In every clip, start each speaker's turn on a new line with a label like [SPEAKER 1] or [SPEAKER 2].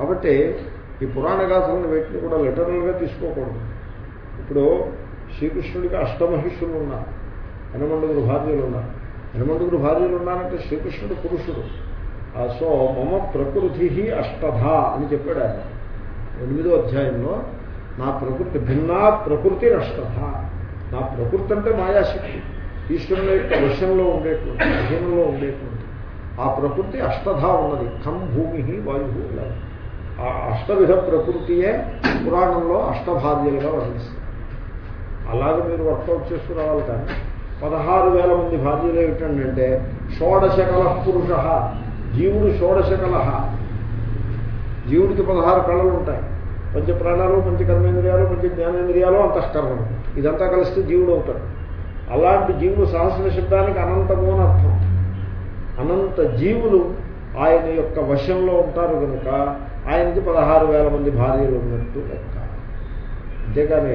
[SPEAKER 1] కాబట్టి ఈ పురాణ గాథలను వీటిని కూడా లిటరల్గా తీసుకోకూడదు. ఇప్పుడు శ్రీకృష్ణుడికి అష్టమహిషులు ఉన్నారు హనుమంతుడు భార్యలు ఉన్నారు. హనుమంతుడు భార్యలు ఉన్నారంటే శ్రీకృష్ణుడు పురుషుడు. సో మమ ప్రకృతి అష్టధ అని చెప్పాడు ఆయన. ఎనిమిదో అధ్యాయంలో నా ప్రకృతి భిన్నా ప్రకృతి అష్టధ నా ప్రకృతి అంటే మాయాశక్తి. ఈశ్వరుని యొక్క వశంలో ఉండేటువంటి అధీనంలో ఉండేటువంటి. ఆ ప్రకృతి అష్టధ ఉన్నది. ఖం భూమి వాయు ఇలా ఆ అష్టవిధ ప్రకృతియే పురాణంలో అష్టభార్యలుగా వర్ణిస్తుంది. అలాగే మీరు వర్కౌట్ చేసుకురావాలి కానీ పదహారు వేల మంది భార్యలు ఏమిటంటే షోడశకల పురుష జీవుడు షోడశకల. జీవుడికి పదహారు కళలు ఉంటాయి. పంచ ప్రాణాలు పంచ కర్మేంద్రియాలు పంచ జ్ఞానేంద్రియాలు అంతఃకరణం ఇదంతా కలిస్తే జీవుడు అవుతాడు. అలాంటి జీవుడు సహస్ర శబ్దానికి అనంతము అని అర్థం. అనంత జీవులు ఆయన యొక్క వశంలో ఉంటారు కనుక ఆయనకి పదహారు వేల మంది భార్యలు ఉన్నట్టు లెక్క. అంతేకాని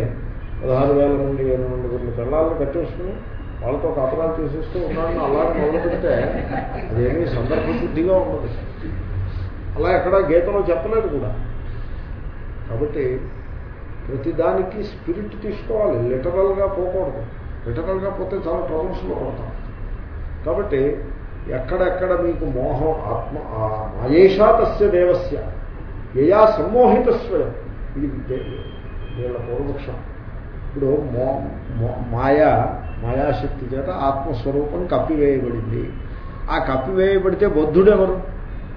[SPEAKER 1] పదహారు వేల మంది ఎనిమిది మంది పిల్లలను కట్టేసుకుని వాళ్ళతో కాపరాలు చేసేస్తూ ఉన్నాడని అలాగే మొదలు పెడితే అదేమీ సందర్భ శుద్ధిగా ఉండదు. అలా ఎక్కడ గీతలో చెప్పలేదు కూడా. కాబట్టి ప్రతిదానికి స్పిరిట్ తీసుకోవాలి. లిటరల్గా పోకూడదు. లిటరల్గా పోతే చాలా ట్రబుల్స్లో పడతాం. కాబట్టి ఎక్కడెక్కడ మీకు మోహం ఆత్మ మాయేషా తస్య దేవస్య యయా సమ్మోహిత స్వయం ఇది వీళ్ళ పూర్వపక్షం. ఇప్పుడు మో మాయా మాయాశక్తి చేత ఆత్మస్వరూపం కప్పివేయబడింది. ఆ కప్పివేయబడితే బుద్ధుడెవరు?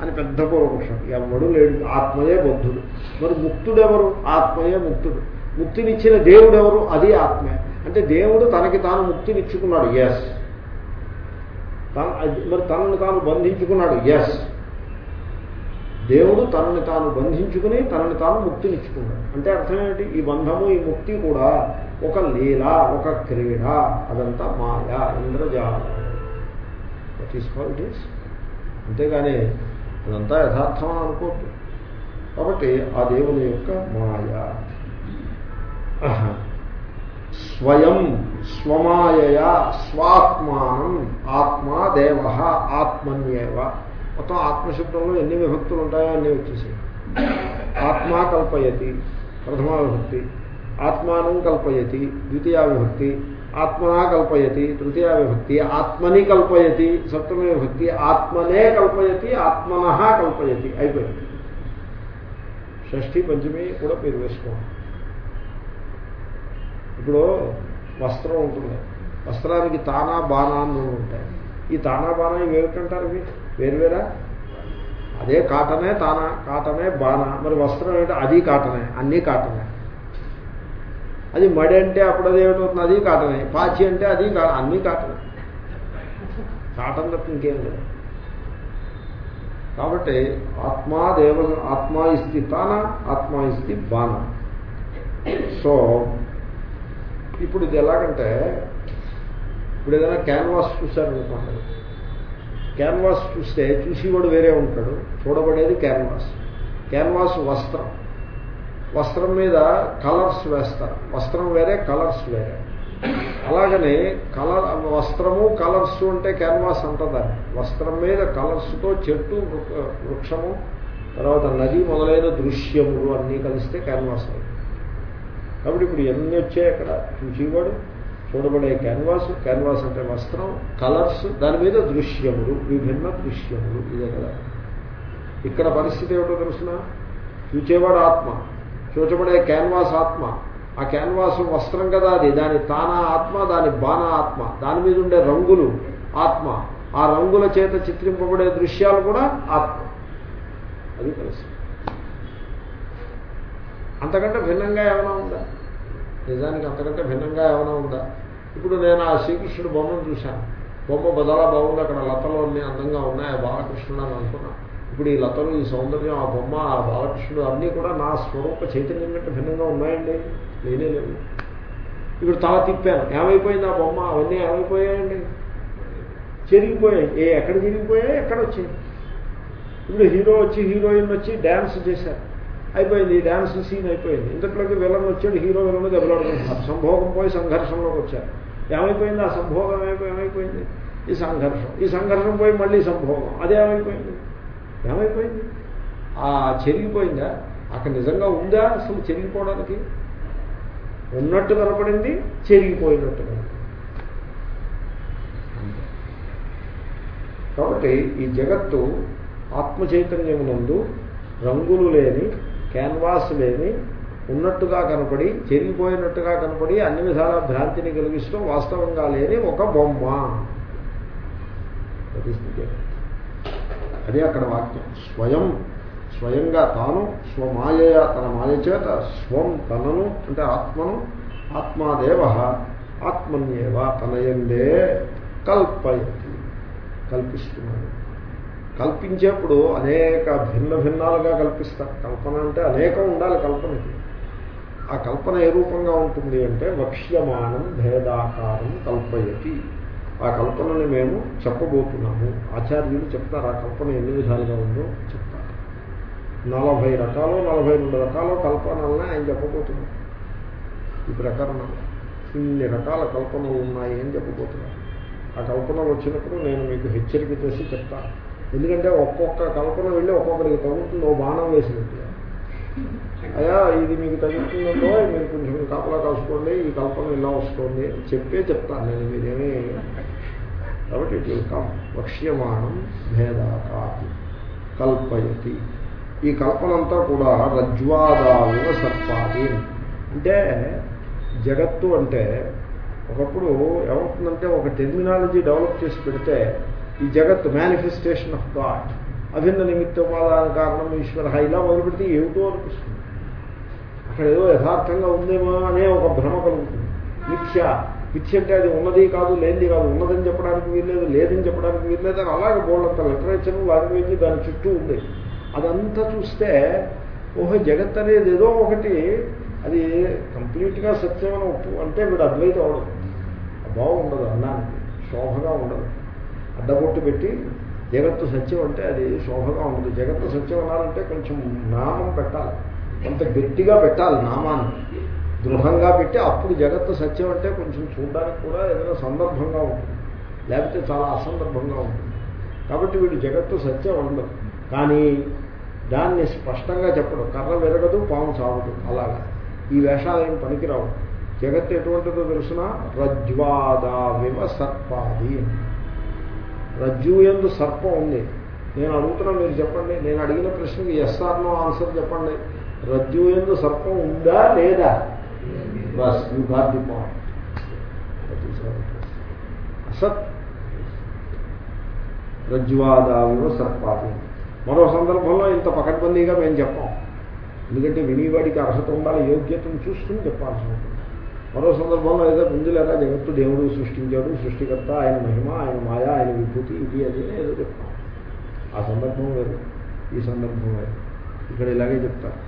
[SPEAKER 1] అని పెద్ద పూర్వపక్షం. ఎవడు లేడు. ఆత్మయే బుద్ధుడు. మరి ముక్తుడెవరు? ఆత్మయే ముక్తుడు. ముక్తినిచ్చిన దేవుడెవరు? అది ఆత్మే. అంటే దేవుడు తనకి తాను ముక్తినిచ్చుకున్నాడు. ఎస్ మరి తనను తాను బంధించుకున్నాడు. ఎస్ దేవుడు తనని తాను బంధించుకుని తనని తాను ముక్తినిచ్చుకున్నాడు. అంటే అర్థం ఈ బంధము ఈ ముక్తి కూడా ఒక లీల ఒక క్రీడ అదంతా మాయా ఇంద్రజాలం. That is call it is అంతేగాని అదంతా యథార్థం అని అనుకోవద్దు. కాబట్టి ఆ దేవుని యొక్క మాయ. స్వయం స్వమాయ స్వాత్మానం ఆత్మా దేవ ఆత్మన్యేవ. మొత్తం ఆత్మశబ్దంలో ఎన్ని విభక్తులు ఉంటాయో అన్నీ వచ్చేసాయి ఆత్మా కల్పయతి ప్రథమా విభక్తి ఆత్మానం కల్పయతి ద్వితీయా విభక్తి ఆత్మనా కల్పయతి తృతీయా విభక్తి ఆత్మని కల్పయతి సప్తమి విభక్తి ఆత్మనే కల్పయతి ఆత్మన కల్పయతి అయిపోయింది షష్ఠి పంచమి కూడా మీరు వేసుకోండి ఇప్పుడు వస్త్రం ఉంటుంది వస్త్రానికి తానా బాణా అని ఉంటాయి ఈ తానా బాణా ఇవి ఏమిటంటారు ఇవి వేరువేరా అదే కాటనే తానా కాటనే బాణ. మరి వస్త్రం ఏంటో? అది కాటనే అన్నీ కాటనే అది మడి అంటే అప్పుడు అది ఏమిటవుతుంది? అది కాటనే పాచి అంటే అది అన్నీ కాటనే కాటన్ తప్ప ఇంకేం లేదు. కాబట్టి ఆత్మా దేవ ఆత్మా ఇస్తి తాన ఆత్మా ఇస్తి బాణ. సో ఇప్పుడు ఇది ఎలాగంటే ఇప్పుడు ఏదైనా క్యాన్వాస్ చూసారనుకోండి క్యాన్వాస్ చూస్తే చూసేవాడు వేరే ఉంటాడు. చూడబడేది క్యాన్వాస్. క్యాన్వాస్ వస్త్రం. వస్త్రం మీద కలర్స్ వేస్తారు. వస్త్రం వేరే కలర్స్ వేరే. అలాగనే కలర్ వస్త్రము కలర్స్ అంటే క్యాన్వాస్ అంటదాన్ని. వస్త్రం మీద కలర్స్తో చెట్టు వృక్షము తర్వాత నది మొదలైన దృశ్యములు అన్నీ కలిస్తే క్యాన్వాస్ అవుతుంది. కాబట్టి ఇప్పుడు ఎన్ని వచ్చాయి అక్కడ? చూసేవాడు చూడబడే క్యాన్వాస్ క్యాన్వాస్ అంటే వస్త్రం కలర్స్ దాని మీద దృశ్యములు విభిన్న దృశ్యములు ఇదే కదా. ఇక్కడ పరిస్థితి ఏమిటో తెలుసిన? చూచేవాడు ఆత్మ చూచబడే క్యాన్వాస్ ఆత్మ. ఆ క్యాన్వాస్ వస్త్రం కదా అది దాని తానా ఆత్మ దాని బాణ ఆత్మ. దాని మీద ఉండే రంగులు ఆత్మ. ఆ రంగుల చేత చిత్రింపబడే దృశ్యాలు కూడా ఆత్మ. అది తెలుసు. అంతకంటే భిన్నంగా ఏమైనా ఉందా? నిజానికి అంతకంటే భిన్నంగా ఏమైనా ఉందా? ఇప్పుడు నేను ఆ శ్రీకృష్ణుడు బొమ్మను చూశాను. బొమ్మ బదలా బాగుంది అక్కడ లతలు అన్నీ అందంగా ఉన్నాయి ఆ బాలకృష్ణుడు అని అనుకున్నాను ఇప్పుడు ఈ లతలు ఈ సౌందర్యం ఆ బొమ్మ ఆ బాలకృష్ణుడు అన్నీ కూడా నా స్వరూప చైతన్యం కంటే భిన్నంగా ఉన్నాయండి. లేనే లేవు. ఇప్పుడు తల తిప్పాను. ఏమైపోయింది ఆ బొమ్మ? అవన్నీ ఏమైపోయాయండి? చెరిగిపోయాయి. ఏ ఎక్కడ చెరిగిపోయాయి? ఎక్కడ వచ్చాయి? ఇప్పుడు హీరో వచ్చి హీరోయిన్ వచ్చి డ్యాన్స్ చేశారు. అయిపోయింది. డ్యాన్స్ సీన్ అయిపోయింది. ఇంతట్లోకి విలన్ వచ్చాడు హీరో విలన్ దెబ్బలాడుకుంటున్నారు సంభోగం పోయి సంఘర్షంలోకి వచ్చారు. ఏమైపోయింది? ఆ సంభోగం ఏమైపోయింది? ఈ సంఘర్షం. ఈ సంఘర్షం పోయి మళ్ళీ సంభోగం. అదేమైపోయింది ఏమైపోయింది? ఏమైపోయింది? ఆ చెరిగిపోయిందా? అక్కడ నిజంగా ఉందా? అసలు చెరిగిపోవడానికి? ఉన్నట్టు కనపడింది చెరిగిపోయినట్టు కాబట్టి ఈ జగత్తు ఆత్మ చైతన్యమునందు రంగులు లేని క్యాన్వాస్ లేని ఉన్నట్టుగా కనపడి చెరిగిపోయినట్టుగా కనపడి అన్ని విధాల భ్రాంతిని కలిగిస్తూ వాస్తవంగా లేని ఒక బొమ్మ. పరిస్థితి అదే అక్కడ వాక్యం. స్వయం స్వయంగా తాను స్వమాయ తన మాయ చేత స్వం తనను అంటే ఆత్మను ఆత్మాదేవ ఆత్మన్యేవ తనయందే కల్పయతి కల్పిస్తున్నాడు. కల్పించేప్పుడు అనేక భిన్న భిన్నాలుగా కల్పిస్తారు కల్పన అంటే అనేకం ఉండాలి కల్పనకి. ఆ కల్పన ఏ రూపంగా ఉంటుంది అంటే వక్ష్యమానం భేదాకారం కల్పయతి. ఆ కల్పనని మేము చెప్పబోతున్నాము. ఆచార్యులు చెప్తారు ఆ కల్పన ఎన్ని విధాలుగా ఉందో చెప్తారు. నలభై రకాలు నలభై రెండు రకాల కల్పనల్ని ఆయన చెప్పబోతున్నారు. ఈ ప్రకరణ ఇన్ని రకాల కల్పనలు ఉన్నాయి అని చెప్పబోతున్నారు. ఆ కల్పనలు వచ్చినప్పుడు నేను మీకు హెచ్చరిక చేసి చెప్తాను. ఎందుకంటే ఒక్కొక్క కల్పన వెళ్ళి ఒక్కొక్కరికి తగ్గుతుంది ఓ బాణం వేసినట్టుగా అయ్యా ఇది మీకు తగ్గుతుందో మీరు కొంచెం కాపలా కాసుకోండి ఈ కల్పన ఇలా వస్తుంది చెప్పే చెప్తాను నేను మీరేమీ కాబట్టి ఇట్ విల్ కమ్. వక్ష్యమాణం భేదాకాతి కల్పయతి. ఈ కల్పనంతా కూడా రజ్వాదావివ సర్పాది అంటే జగత్తు అంటే ఒకప్పుడు ఏమవుతుందంటే ఒక టెర్మినాలజీ డెవలప్ చేసి పెడితే ఈ జగత్ మేనిఫెస్టేషన్ ఆఫ్ గాడ్ అభిన్న నిమిత్తోపాదాన కారణం ఈశ్వర. ఇలా మొదలు పెడితే ఏమిటో అనిపిస్తుంది. అక్కడ ఏదో యథార్థంగా ఉందేమో అనే ఒక భ్రమ కలుగుతుంది. మిథ్య. మిథ్య అంటే అది ఉన్నది కాదు లేనిది కాదు. ఉన్నదని చెప్పడానికి వీల్లేదు లేదని చెప్పడానికి వీల్లేదు అని అలాగే బోల్డంత లిటరేచర్ లాంగ్వేజ్ దాని చుట్టూ ఉంది. అదంతా చూస్తే ఓహో జగత్ అనేది ఏదో ఒకటి. అది కంప్లీట్గా సత్యమని అంటే వీడు అద్వైతం అవడం. బాగుండదు అన్నానికి. శోభగా ఉండదు. అడ్డబొట్టు పెట్టి జగత్తు సత్యం అంటే అది శోభగా ఉండదు. జగత్తు సత్యం అనాలంటే కొంచెం నామం పెట్టాలి. అంత గట్టిగా పెట్టాలి నామాన్ని? దృఢంగా పెట్టి అప్పుడు జగత్తు సత్యం అంటే కొంచెం చూడడానికి కూడా ఏదైనా సందర్భంగా ఉంటుంది. లేకపోతే చాలా అసందర్భంగా ఉంటుంది. కాబట్టి వీడు జగత్తు సత్యం ఉండదు కానీ దాన్ని స్పష్టంగా చెప్పడం. కర్ర విరగదు పాము సాగదు అలాగా. ఈ వేషాలు ఏం పనికిరావు. జగత్తు ఎటువంటిదో తెలుసిన? రజ్వాదావివ సర్పాది. రజ్జు ఎందు సర్పం ఉంది. నేను అడుగుతున్నా మీరు చెప్పండి. నేను అడిగిన ప్రశ్నకి ఎస్ఆర్నో ఆన్సర్ చెప్పండి. రజ్జు ఎందు సర్పం ఉందా లేదా? బస్ యూ గాట్ ది పాయింట్ అసత్. రజ్వాదావివ సర్పాది. మరో సందర్భంలో ఇంత పకడ్బందీగా మేము చెప్పాం. ఎందుకంటే వినివాడికి అర్హత ఉండాలి యోగ్యతను చూసుకుని చెప్పాల్సి ఉంటుంది. మరో సందర్భంలో ఏదో ముందు లేదా జగత్తు దేవుడు సృష్టించాడు సృష్టికర్త ఆయన మహిమ ఆయన మాయ ఆయన విభూతి ఇది అది ఏదో చెప్తాం ఆ సందర్భం వేరు ఈ సందర్భం వేరు. ఇక్కడ ఇలాగే చెప్తారు.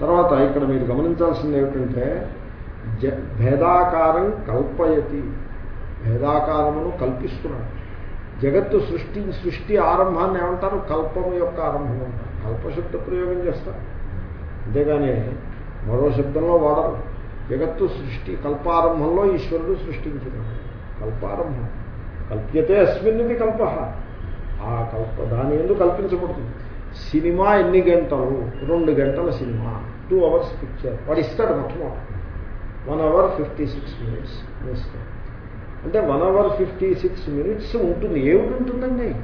[SPEAKER 1] తర్వాత ఇక్కడ మీరు గమనించాల్సింది ఏమిటంటే జ భేదాకారం కల్పయతి. భేదాకారమును కల్పిస్తున్నాడు. జగత్తు సృష్టి సృష్టి ఆరంభాన్ని ఏమంటారు? కల్పము యొక్క ఆరంభం అంటారు. కల్పశబ్ద ప్రయోగం చేస్తారు. అంతేగాని మరో శబ్దంలో వాడరు. జగత్తు సృష్టి కల్పారంభంలో ఈశ్వరుడు సృష్టించినాడు కల్పారంభం. కల్ప్యతే అస్మిన్నిది కల్ప. ఆ కల్ప దాని ఎందుకు కల్పించబడుతుంది. సినిమా ఎన్ని గంటలు? రెండు గంటల సినిమా. టూ అవర్స్ పిక్చర్ వాడు ఇస్తాడు మొట్టమొదటి one hour fifty six minutes ఇస్తాడు. అంటే one hour fifty six minutes ఉంటుంది. ఏమిటి ఉంటుందండి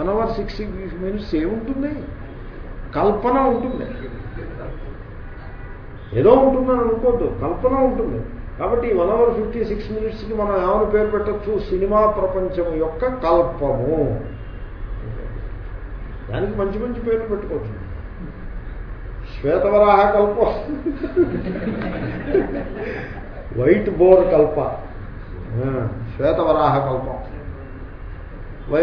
[SPEAKER 1] వన్ అవర్ సిక్స్టీ మినిట్స్ ఏముంటుంది? కల్పన ఉంటుంది. ఏదో ఉంటుందని అనుకోద్దు. కల్పన ఉంటుంది. కాబట్టి వన్ అవర్ ఫిఫ్టీ సిక్స్ మినిట్స్కి మనం ఏమైనా పేరు పెట్టచ్చు? సినిమా ప్రపంచం యొక్క కల్పము. దానికి మంచి మంచి పేర్లు పెట్టుకోవచ్చు. శ్వేతవరాహ కల్పం. వైట్ బోర్ కల్ప. శ్వేతవరాహ కల్పం. వై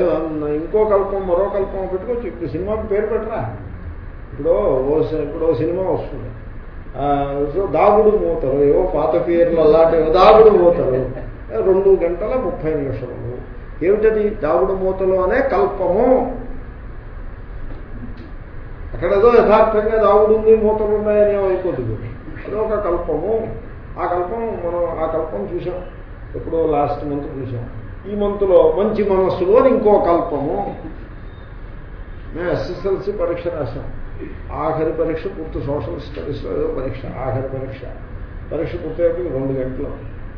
[SPEAKER 1] ఇంకో కల్పం మరో కల్పం పెట్టుకోవచ్చు. ఇప్పుడు సినిమాకి పేరు పెట్టరా? ఇప్పుడు ఓ ఇప్పుడు సినిమా వస్తుంది. సో దాగుడు మూతలు ఏవో పాత పేర్లు అలాంటివి. దాగుడు మూతలు రెండు గంటల ముప్పై నిమిషములు. ఏమిటది? దాగుడు మూతలు అనే కల్పము. అక్కడ ఏదో యథార్థంగా దాగుడుంది మూతలు ఉన్నాయని అయిపోతుంది. అదొక కల్పము. ఆ కల్పం మనం ఆ కల్పం చూసాం ఎప్పుడో లాస్ట్ మంత్ చూసాం ఈ మంత్లో మంచి మనస్సులో ఇంకో కల్పము. మేము ఎస్ఎస్ఎల్సి పరీక్ష రాశాం. ఆఖరి పరీక్ష పూర్తి సోషల్ స్టడీస్లో ఏదో పరీక్ష ఆఖరి పరీక్ష. పరీక్ష పూర్తయ్యాక రెండు గంటలు.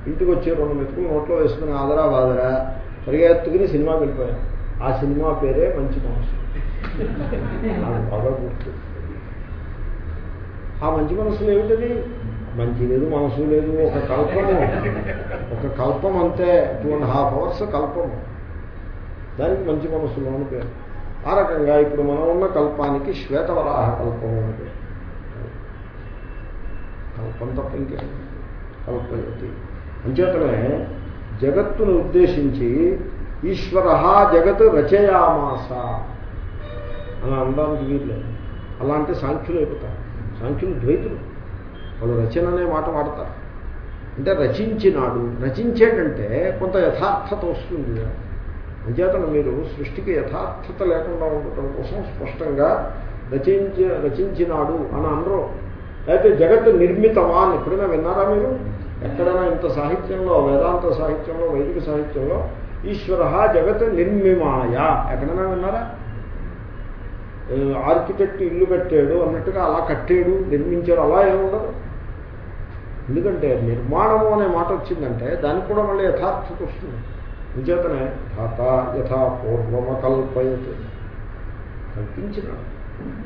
[SPEAKER 1] ఇంటికి వచ్చి రెండు మెతుకులు నోట్లో వేసుకుని ఆదరా బాదరా. పరిగెత్తుకుని సినిమాకి వెళ్ళిపోయాం. ఆ సినిమా పేరే మంచి మనసు నాకు బాగా గుర్తు ఆ మంచి మనసులో ఏమిటది? మంచి లేదు మనసు లేదు ఒక కల్పము. ఒక కల్పం అంతే టూ అండ్ హాఫ్ అవర్స్ కల్పము. దానికి మంచి మనసులో అని పేరు. ఆ రకంగా ఇప్పుడు మనం ఉన్న కల్పానికి శ్వేతవరాహ కల్పము అని పేరు. కల్పం తప్ప ఇంకే కల్పయతి అంచేతనే జగత్తును ఉద్దేశించి ఈశ్వర జగత్ రచయామాస. అని అనడానికి వీర్లేదు అలాంటి సాంఖ్యులు అయిపోతారు. సాంఖ్యులు ద్వైతులు. వాళ్ళు రచన అనే మాట వాడతారు. అంటే రచించినాడు. రచించేటంటే కొంత యథార్థత వస్తుంది. అంచేతన మీరు సృష్టికి యథార్థత లేకుండా ఉండటం కోసం స్పష్టంగా రచించ రచించినాడు అని అనరు. అయితే జగత్తు అని ఎప్పుడైనా విన్నారా మీరు? ఎక్కడైనా ఇంత సాహిత్యంలో వేదాంత సాహిత్యంలో వైదిక సాహిత్యంలో ఈశ్వర జగత్ నిర్మిమాయ. ఎక్కడైనా విన్నారా? ఆర్కిటెక్ట్ ఇల్లు కట్టాడు అన్నట్టుగా అలా కట్టాడు నిర్మించాడు అలా ఏముండదు ఎందుకంటే నిర్మాణము అనే మాట వచ్చిందంటే దానికి కూడా మళ్ళీ యథార్థత వస్తుంది. నిజేతనే ధాత యథా పూర్వమ కల్పించినాడు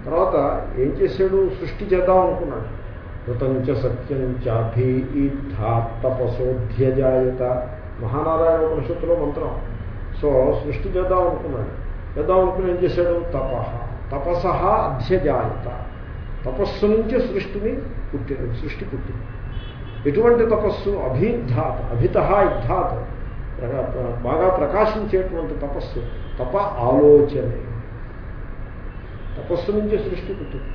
[SPEAKER 1] తర్వాత ఏం చేశాడు? సృష్టి చేద్దాం అనుకున్నాడు. కృతంచ సత్యం చాభీధాతపసోధ్యజాయత మహానారాయణ ఉపనిషత్తులో మంత్రం. సో సృష్టి చేద్దాం అనుకున్నాడు. చేద్దాం అనుకుని ఏం చేశాడు? తప. తపస అధ్యజాయత తపస్సు నుంచి సృష్టిని పుట్టి సృష్టి పుట్టింది. ఎటువంటి తపస్సు? అభిద్ధాత్ అభిత ఇద్ధాత్. బాగా ప్రకాశించేటువంటి తపస్సు తప ఆలోచనే. తపస్సు నుంచి సృష్టి పుట్టింది.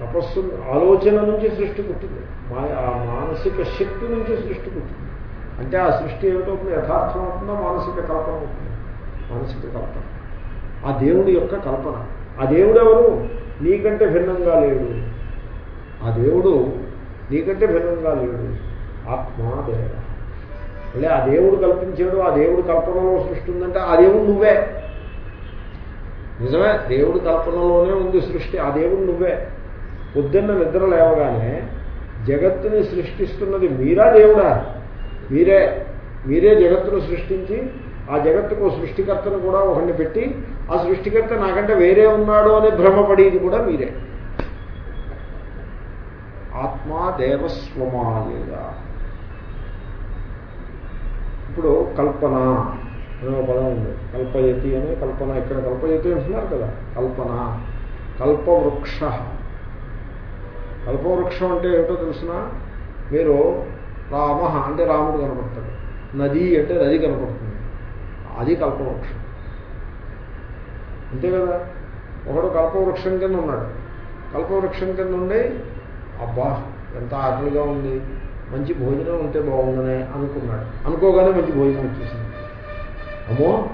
[SPEAKER 1] తపస్సు ఆలోచన నుంచి సృష్టి పుట్టింది. మా ఆ మానసిక శక్తి నుంచి సృష్టి పుట్టింది. అంటే ఆ సృష్టి ఏమిటవుతుంది యథార్థం మానసిక కల్పన అవుతుంది? మానసిక కల్పన. ఆ దేవుడి యొక్క కల్పన. ఆ దేవుడు ఎవరు నీకంటే భిన్నంగా లేడు. ఆ దేవుడు నీకంటే భిన్నంగా లేడు. ఆత్మాదేవ. మళ్ళీ ఆ దేవుడు కల్పించాడు ఆ దేవుడు కల్పనలో సృష్టి ఉందంటే ఆ దేవుడు నువ్వే. నిజమే? దేవుడు కల్పనలోనే ఉంది సృష్టి. ఆ దేవుడు నువ్వే. పొద్దున్న నిద్ర లేవగానే జగత్తుని సృష్టిస్తున్నది మీరా దేవుడా? మీరే. మీరే జగత్తును సృష్టించి ఆ జగత్తుకు సృష్టికర్తను కూడా ఒకరిని పెట్టి ఆ సృష్టికర్త నాకంటే వేరే ఉన్నాడు అని భ్రమపడేది కూడా మీరే. ఆత్మా దేవస్వమాయగా ఇప్పుడు కల్పన అనే పదం ఉంది. కల్పయతి అని కల్పన ఇక్కడ కల్పయతి అంటున్నారు కదా. కల్పన కల్పవృక్ష. కల్పవృక్షం అంటే ఏమిటో తెలిసిన? మీరు రామ అంటే రాముడు కనపడతాడు. నది అంటే నది కనపడుతుంది. అది కల్పవృక్షం. అంతే కదా? ఒకడు కల్పవృక్షం కింద ఉన్నాడు. కల్పవృక్షం కింద ఉండి అబ్బా ఎంత ఆకలిగా ఉంది. మంచి భోజనం ఉంటే బాగుందనే అనుకున్నాడు. అనుకోగానే మంచి భోజనం వచ్చేసింది. అమ్మో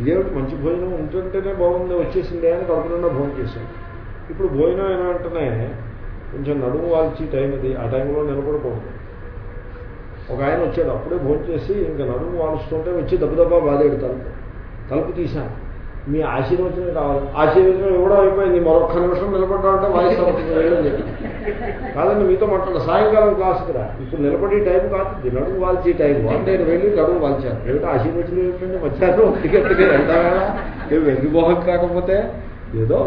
[SPEAKER 1] ఇదేమిటి? మంచి భోజనం ఉంటుంటేనే బాగుంది వచ్చేసిందే అని కడుపుకుండా భోజనం చేశాడు. ఇప్పుడు భోజనం ఏమంటేనే కొంచెం నడుము వాల్చి టైం అది ఆ టైంలో నిలబడకూడదు. ఒక ఆయన వచ్చాడు అప్పుడే భోజనం చేసి ఇంకా నడుము వాలుస్తుంటే వచ్చి దెబ్బదబ్బా బాధేడు తలుపు. తలుపు తీశాను. మీ ఆశీర్వచనం కావాలి. ఆశీర్వచనం ఇవ్వడం అయిపోయింది. మరొక్క నిమిషం నిలబడ్డా అంటే వాయిస్ వెళ్ళని చెప్పి కాదండి మీతో మాట్లాడ సాయంకాలం క్లాసుకి రా ఇప్పుడు నిలబడి టైం కాదు. నడుము వాల్చి టైం. అంటే నేను వెళ్ళి నడుము వాల్చాను ఏమిటో ఆశీర్వచనం ఏమిటండి? మధ్యాహ్నం ఒకటి గంటకి వెళ్తారా ఏమి వెంగిమోహం కాకపోతే? ఏదో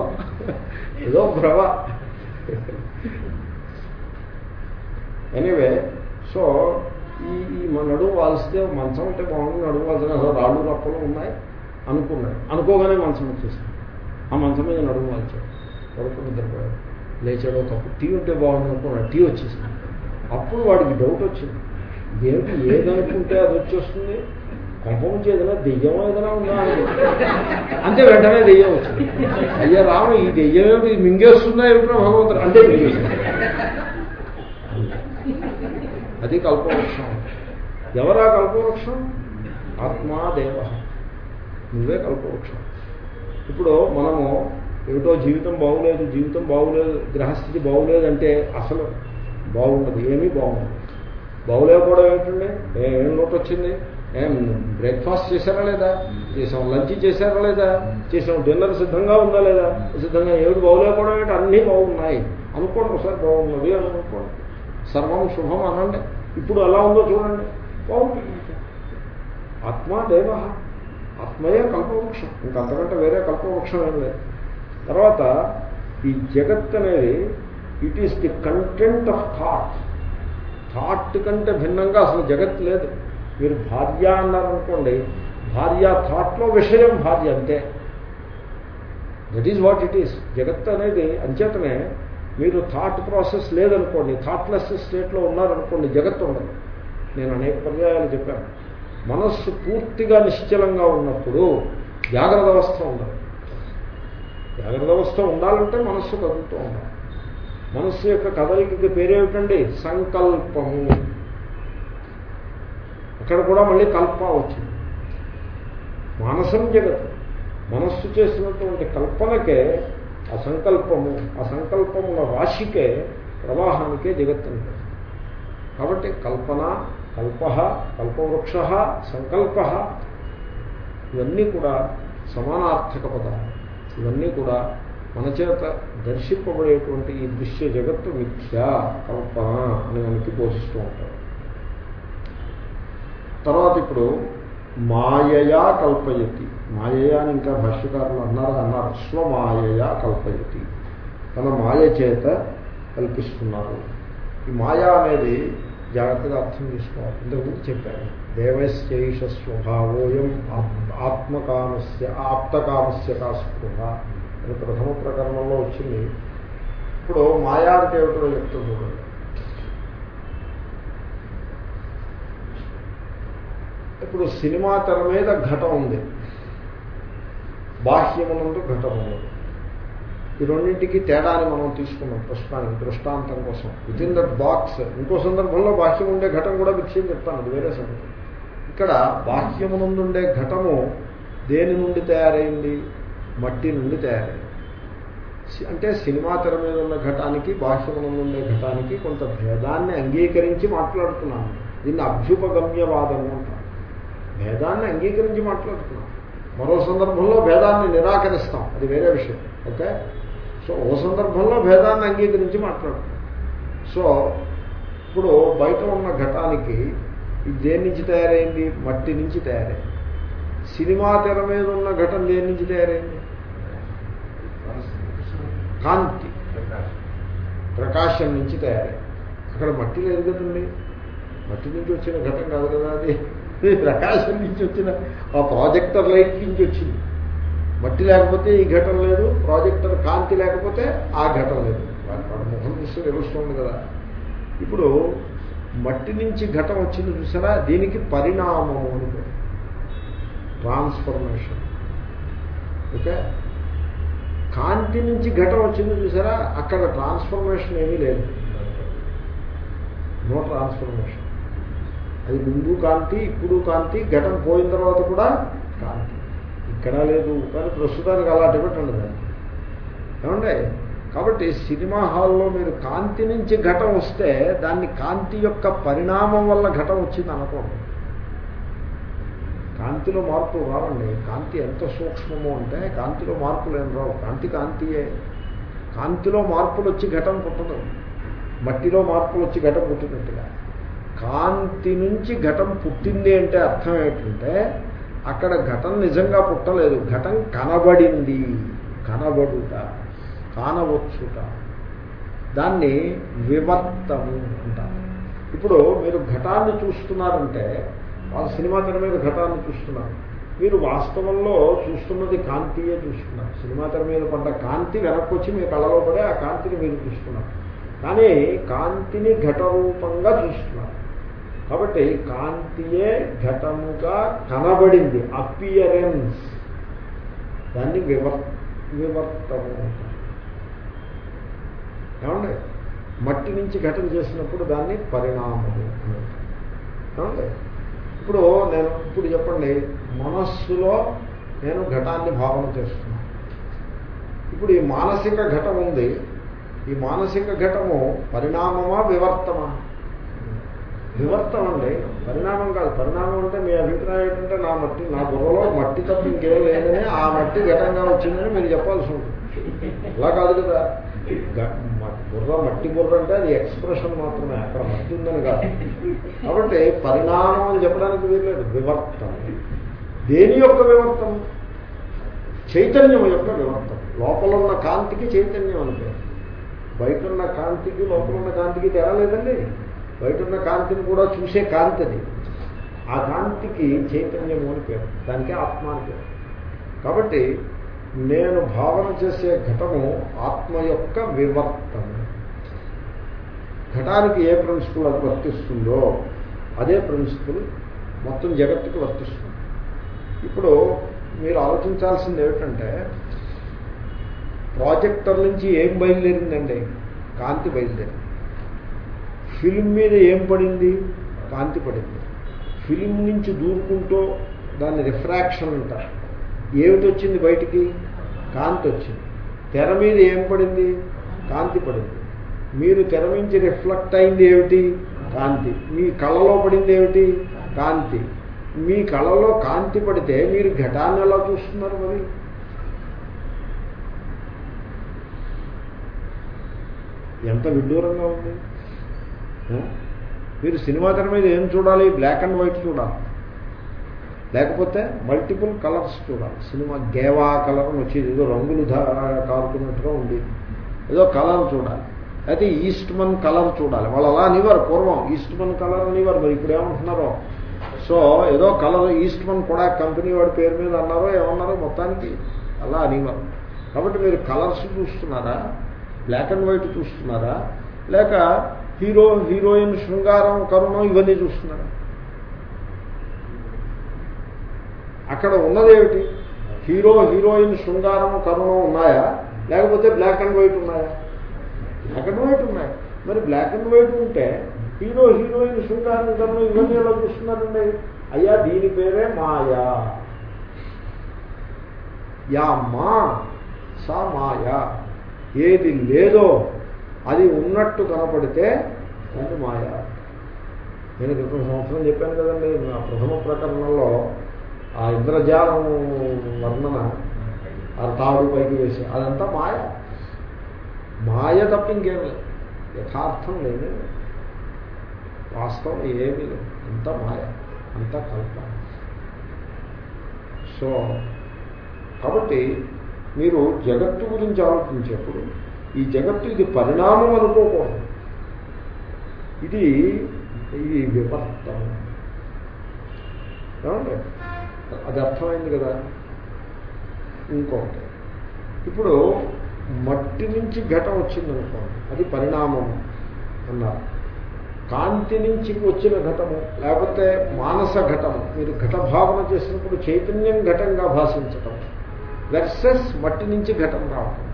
[SPEAKER 1] ఏదో భ్రవ ఎనీవే సో ఈ మన నడుము వాల్స్తే మంచం ఉంటే బాగుంది నడువు వాల్సిన రాళ్ళు రప్పలు ఉన్నాయి అనుకున్నాడు అనుకోగానే మంచం వచ్చేసింది ఆ మంచం మీద నడుము వాల్చాడు పడుకుని నిద్రపోయాడు లేచాడు ఒకప్పుడు టీ ఉంటే బాగుంది అనుకున్నాడు. టీ వచ్చేసింది. అప్పుడు వాడికి డౌట్ వచ్చింది. ఏమిటి? ఏదనుకుంటే అది వచ్చేస్తుంది? కొంప నుంచి ఏదైనా దెయ్యం ఏదైనా ఉందా? అంతే వెంటనే దెయ్యం వచ్చింది. అయ్యా రామ ఈ దెయ్యం ఏమిటి మింగేస్తుందా ఏమిటో భగవంతుడు? అంటే మింగేస్తుంది అది కల్పవృక్షం. ఎవరా కల్పవృక్షం? ఆత్మాదేవ నువ్వే కల్పవృక్షం. ఇప్పుడు మనము ఏమిటో జీవితం బాగులేదు జీవితం బాగులేదు గ్రహస్థితి బాగులేదంటే అసలు బాగుండదు ఏమీ బాగుండదు. బాగులేకపోవడం ఏంటండి ఏం నోట్ వచ్చింది ఏం బ్రేక్ఫాస్ట్ చేశారా లేదా? చేసాం లంచ్ చేశారా లేదా? చేసాం డిన్నర్ సిద్ధంగా ఉందా లేదా? సిద్ధంగా ఏమిటి బాగులేకపోవడం ఏంటి అన్నీ బాగున్నాయి. అనుకోండి ఒకసారి బాగున్నది అని అనుకోండి. సర్వం శుభం అనండి. ఇప్పుడు ఎలా ఉందో చూడండి. ఆత్మ దేవ. ఆత్మయే కల్పవృక్షం. ఇంకంతకంటే వేరే కల్పవృక్షం ఏం లేదు. తర్వాత ఈ జగత్ అనేది it is the content of thought thought కంటే భిన్నంగా అసలు జగత్ లేదు. మీరు భార్య అన్నారనుకోండి భార్య థాట్లో విషయం భార్య అంతే. That is what it is జగత్ అనేది అంచేతనే మీరు థాట్ ప్రాసెస్ లేదనుకోండి థాట్లెస్ స్టేట్లో ఉన్నారనుకోండి జగత్తు ఉండదు. నేను అనేక పర్యాయాలు చెప్పాను. మనస్సు పూర్తిగా నిశ్చలంగా ఉన్నప్పుడు జాగ్రత్త అవస్థ ఉండదు. జాగ్రత్త అవస్థ ఉండాలంటే మనస్సు కదులుతూ ఉండాలి. మనస్సు యొక్క కదలికకి పేరేమిటండి? సంకల్పము. అక్కడ కూడా మళ్ళీ కల్ప వచ్చింది. మానసం జగత్ మనస్సు చేసినటువంటి కల్పనకే ఆ సంకల్పము ఆ సంకల్పముల రాశికే ప్రవాహానికే జగత్తు కాబట్టి కల్పన కల్ప కల్పవృక్ష సంకల్ప ఇవన్నీ కూడా సమానార్థక పదాలు. ఇవన్నీ కూడా మన చేత దర్శింపబడేటువంటి ఈ దృశ్య జగత్తు మిథ్య కల్పన అని మనకి పోషిస్తూ ఉంటారు. తర్వాత ఇప్పుడు మాయయా కల్పయతి. మాయయా అని ఇంకా భాష్యకారులు అన్నారు అన్నారు. స్వమాయయా కల్పయతి. తన మాయ చేత కల్పిస్తున్నారు. ఈ మాయా అనేది జాగ్రత్తగా అర్థం చేసుకోవాలి. ఇంతకుముందు చెప్పాను. దేవశ్చైష స్వభావోయం ఆత్మకామస్య ఆప్తకామస్య కా స్పృహ. అని ప్రథమ ప్రకరణంలో వచ్చింది. ఇప్పుడు మాయా అంటే ఏమిటో చెప్తూ ఇప్పుడు సినిమా తెర మీద ఘటం ఉంది. బాహ్యమునందు ఘటం ఈ రెండింటికి తేడాని మనం తీసుకున్నాం ప్రశ్నానికి దృష్టాంతం కోసం. విత్ ఇన్ దట్ బాక్స్ ఇంకో సందర్భంలో బాహ్యం ఉండే ఘటం కూడా విషయం చెప్తాను అది వేరే సంగతి ఇక్కడ బాహ్యమునందుండే ఘటము దేని నుండి తయారైంది? మట్టి నుండి తయారైంది. అంటే సినిమా తెర మీద ఉన్న ఘటానికి బాహ్యమునందుండే ఘటానికి కొంత భేదాన్ని అంగీకరించి మాట్లాడుతున్నాను. దీన్ని అభ్యుపగమ్యవాదము అంటారు. భేదాన్ని అంగీకరించి మాట్లాడుతున్నాం మరో సందర్భంలో భేదాన్ని నిరాకరిస్తాం. అది వేరే విషయం. ఓకే? సో ఓ సందర్భంలో భేదాన్ని అంగీకరించి మాట్లాడుతాం. సో ఇప్పుడు బయట ఉన్న ఘటానికి ఇది దేని నుంచి తయారైంది? మట్టి నుంచి తయారైంది. సినిమా తెర మీద ఉన్న ఘటన దేని నుంచి తయారైంది? కాంతి. ప్రకాశం నుంచి తయారైంది. అక్కడ మట్టి లేదు కదండి. మట్టి నుంచి వచ్చిన ఘటన కాదు కదా అది. ప్రకాశం నుంచి వచ్చిన ఆ ప్రాజెక్టర్ లైట్ నుంచి వచ్చింది. మట్టి లేకపోతే ఈ ఘటన లేదు ప్రాజెక్టర్ కాంతి లేకపోతే ఆ ఘటన లేదు. వాడు ముఖం చూస్తే తెలుస్తుంది కదా. ఇప్పుడు మట్టి నుంచి ఘటం వచ్చింది చూసారా? దీనికి పరిణామము అని ట్రాన్స్ఫర్మేషన్. ఓకే? కాంతి నుంచి ఘటం వచ్చింది చూసారా? అక్కడ ట్రాన్స్ఫర్మేషన్ ఏమీ లేదు. No transformation. అది ముందు కాంతి ఇప్పుడు కాంతి ఘటం పోయిన తర్వాత కూడా కాంతి. ఇక్కడ లేదు కానీ ప్రస్తుతానికి అలాంటి పెట్టండి దాన్ని ఏమండి? కాబట్టి సినిమా హాల్లో మీరు కాంతి నుంచి ఘటం వస్తే దాన్ని కాంతి యొక్క పరిణామం వల్ల ఘటం వచ్చింది అనుకోండి. కాంతిలో మార్పులు రావండి. కాంతి ఎంత సూక్ష్మము అంటే కాంతిలో మార్పులు ఏం రావు. కాంతి కాంతియే. కాంతిలో మార్పులు వచ్చి ఘటం పుట్టదు. మట్టిలో మార్పులు వచ్చి ఘటం పుట్టినట్టుగా. కాంతి నుంచి ఘటం పుట్టింది అంటే అర్థం ఏంటంటే అక్కడ ఘటం నిజంగా పుట్టలేదు. ఘటం కనబడింది. కనబడుట కానవచ్చుట. దాన్ని వివర్తము అంటారు. ఇప్పుడు మీరు ఘటాన్ని చూస్తున్నారంటే వాళ్ళ సినిమా తెర మీద ఘటాన్ని చూస్తున్నారు. మీరు వాస్తవంలో చూస్తున్నది కాంతియే చూస్తున్నారు. సినిమా తెర మీద పడ్డ కాంతి వెనక్కి వచ్చి మీ కళలో పడే ఆ కాంతిని మీరు చూస్తున్నారు. కానీ కాంతిని ఘటరూపంగా చూస్తున్నారు. కాబట్టి కాంతియే ఘటముగా కనబడింది అపియరెన్స్ దాన్ని వివర్ వివర్తము ఏమండి? మట్టి నుంచి ఘటన చేసినప్పుడు దాన్ని పరిణామము ఏమండి? ఇప్పుడు నేను ఇప్పుడు చెప్పండి మనస్సులో నేను ఘటాన్ని భావన చేస్తున్నాను ఇప్పుడు ఈ మానసిక ఘటం ఉంది ఈ మానసిక ఘటము పరిణామమా వివర్తమా? వివర్తం అండి పరిణామం కాదు. పరిణామం అంటే మీ అభిప్రాయం ఏంటంటే నా మట్టి నా బుర్రలో మట్టి తప్ప ఇంకేం లేదని ఆ మట్టి ఘటంగా వచ్చిందని మీరు చెప్పాల్సి ఉంటుంది. అలా కాదు కదా. బుర్ర మట్టి బుర్ర అంటే అది ఎక్స్ప్రెషన్ మాత్రమే. అక్కడ మట్టి ఉందని కాదు. కాబట్టి పరిణామం అని చెప్పడానికి వీల్లేదు. వివర్తం దేని యొక్క వివర్తం చైతన్యం యొక్క వివర్తం లోపల ఉన్న కాంతికి చైతన్యం అని పేరు. బయట ఉన్న కాంతికి లోపల ఉన్న కాంతికి తేడా లేదండి. బయట ఉన్న కాంతిని కూడా చూసే కాంతి అది. ఆ కాంతికి చైతన్యము అని పేరు. దానికి ఆత్మ అని పేరు. కాబట్టి నేను భావన చేసే ఘటము ఆత్మ యొక్క వివర్తము. ఘటానికి ఏ ప్రిన్సిపల్ అది వర్తిస్తుందో అదే ప్రిన్సిపల్ మొత్తం జగత్తుకి వర్తిస్తుంది. ఇప్పుడు మీరు ఆలోచించాల్సింది ఏమిటంటే ప్రాజెక్టర్ నుంచి ఏం బయలుదేరిందండి? కాంతి బయలుదేరింది. ఫిలిం మీద ఏం పడింది? కాంతి పడింది. ఫిలిం నుంచి దూరుకుంటూ దాన్ని రిఫ్రాక్షన్ అంటారు. ఏమిటి వచ్చింది బయటికి? కాంతి వచ్చింది. తెర మీద ఏం పడింది? కాంతి పడింది. మీరు తెర నుంచి రిఫ్లెక్ట్ అయింది ఏమిటి? కాంతి. మీ కళలో పడింది ఏమిటి? కాంతి. మీ కళలో కాంతి పడితే మీరు ఘటాన్ని ఎలా చూస్తున్నారు మరి? ఎంత విడ్డూరంగా ఉంది? మీరు సినిమా తెర మీద ఏం చూడాలి? బ్లాక్ అండ్ వైట్ చూడాలి. లేకపోతే మల్టిపుల్ కలర్స్ చూడాలి. సినిమా గేవా కలర్ వచ్చేది. ఏదో రంగులు ధా- కారుతున్నట్టుగా ఉంది ఏదో కలర్ చూడాలి. అయితే ఈస్ట్ మన్ కలర్ చూడాలి. వాళ్ళు అలా అనివారు పూర్వం. ఈస్ట్ మన్ కలర్ అనివారు. మరి ఇప్పుడు ఏమంటున్నారో? సో ఏదో కలర్ ఈస్ట్ మన్ కూడా కంపెనీ వాడి పేరు మీద అన్నారో ఏమన్నారో మొత్తానికి అలా అనివారు. కాబట్టి మీరు కలర్స్ చూస్తున్నారా? బ్లాక్ అండ్ వైట్ చూస్తున్నారా? లేక హీరో హీరోయిన్ శృంగారం కరుణం ఇవన్నీ చూస్తున్నాడు అక్కడ ఉన్నదేమిటి? హీరో హీరోయిన్ శృంగారం కరుణం ఉన్నాయా? లేకపోతే బ్లాక్ అండ్ వైట్ ఉన్నాయా? బ్లాక్ అండ్ వైట్ ఉన్నాయి. మరి బ్లాక్ అండ్ వైట్ ఉంటే హీరో హీరోయిన్ శృంగారం కరుణం ఇవన్నీ ఎలా చూస్తున్నారండి? అయ్యా దీని పేరే మాయా. యా మా సా మాయా. ఏది లేదో అది ఉన్నట్టు కనపడితే దాన్ని మాయా. నేను క్రితం సంవత్సరం చెప్పాను కదండి నా ప్రథమ ప్రకరణంలో ఆ ఇంద్రజాలం వర్ణన ఆ తాడు పైకి వేసి అదంతా మాయ. మాయ తప్ప ఇంకేమి లేదు. యథార్థం లేదు వాస్తవం ఏమీ లేదు. అంతా మాయ అంతా కల్పన సో కాబట్టి మీరు జగత్తు గురించి ఆలోచించేప్పుడు ఈ జగత్తు ఇది పరిణామం అనుకోకూడదు. ఇది ఇది వివర్తం ఏమండి? అది అర్థమైంది కదా? ఇంకొకటి ఇప్పుడు మట్టి నుంచి ఘటం వచ్చిందనుకోండి అది పరిణామం అన్నారు. కాంతి నుంచి వచ్చిన ఘటము లేకపోతే మానస ఘటము మీరు ఘట భావన చేసినప్పుడు చైతన్యం ఘటంగా భాషించటం. వెర్సెస్ మట్టి నుంచి ఘటం రావటం.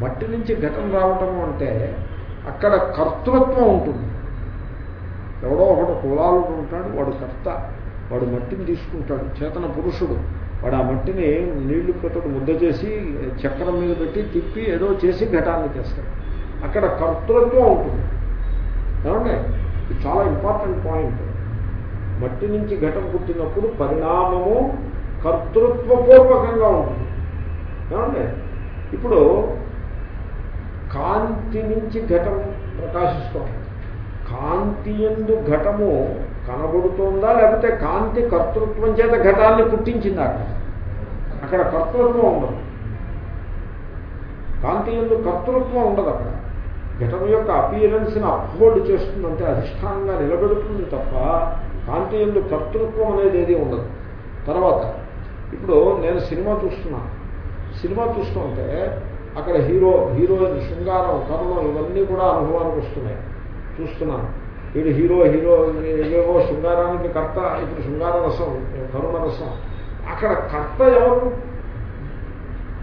[SPEAKER 1] మట్టి నుంచి ఘటం రావటం అంటే అక్కడ కర్తృత్వం ఉంటుంది. ఎవడో ఒకడు కులాలు ఉంటాడు వాడు కర్త వాడు మట్టిని తీసుకుంటాడు చేతన పురుషుడు. వాడు ఆ మట్టిని నీళ్ళు పెట్టడు ముద్ద చేసి చక్రం మీద పెట్టి తిప్పి ఏదో చేసి ఘటాన్ని చేస్తాడు. అక్కడ కర్తృత్వం ఉంటుంది. ఏమండి? ఇది చాలా ఇంపార్టెంట్ పాయింట్. మట్టి నుంచి ఘటం పుట్టినప్పుడు పరిణామము కర్తృత్వపూర్వకంగా ఉంటుంది. ఏమండి? ఇప్పుడు కాంతి నుంచి ఘటం ప్రకాశిస్తోంది. కాంతి ఎందు ఘటము కనబడుతుందా? లేకపోతే కాంతి కర్తృత్వం చేత ఘటాన్ని పుట్టించిందా? అక్కడ అక్కడ కర్తృత్వం ఉండదు. కాంతి ఎందు కర్తృత్వం ఉండదు అక్కడ. ఘటం యొక్క అపియరెన్స్ని అప్హోల్డ్ చేస్తుందంటే అధిష్టానంగా నిలబెడుతుంది తప్ప కాంతి ఎందు కర్తృత్వం అనేది ఏది ఉండదు. తర్వాత ఇప్పుడు నేను సినిమా చూస్తున్నాను సినిమా చూస్తుంటే అక్కడ హీరో హీరోయిన్ శృంగారం కరుణం ఇవన్నీ కూడా అనుభవానికి వస్తున్నాయి. చూస్తున్నాను వీడు హీరో హీరో ఏవేవో శృంగారానికి కర్త ఇప్పుడు శృంగార రసం కరుణ రసం అక్కడ కర్త ఎవరు?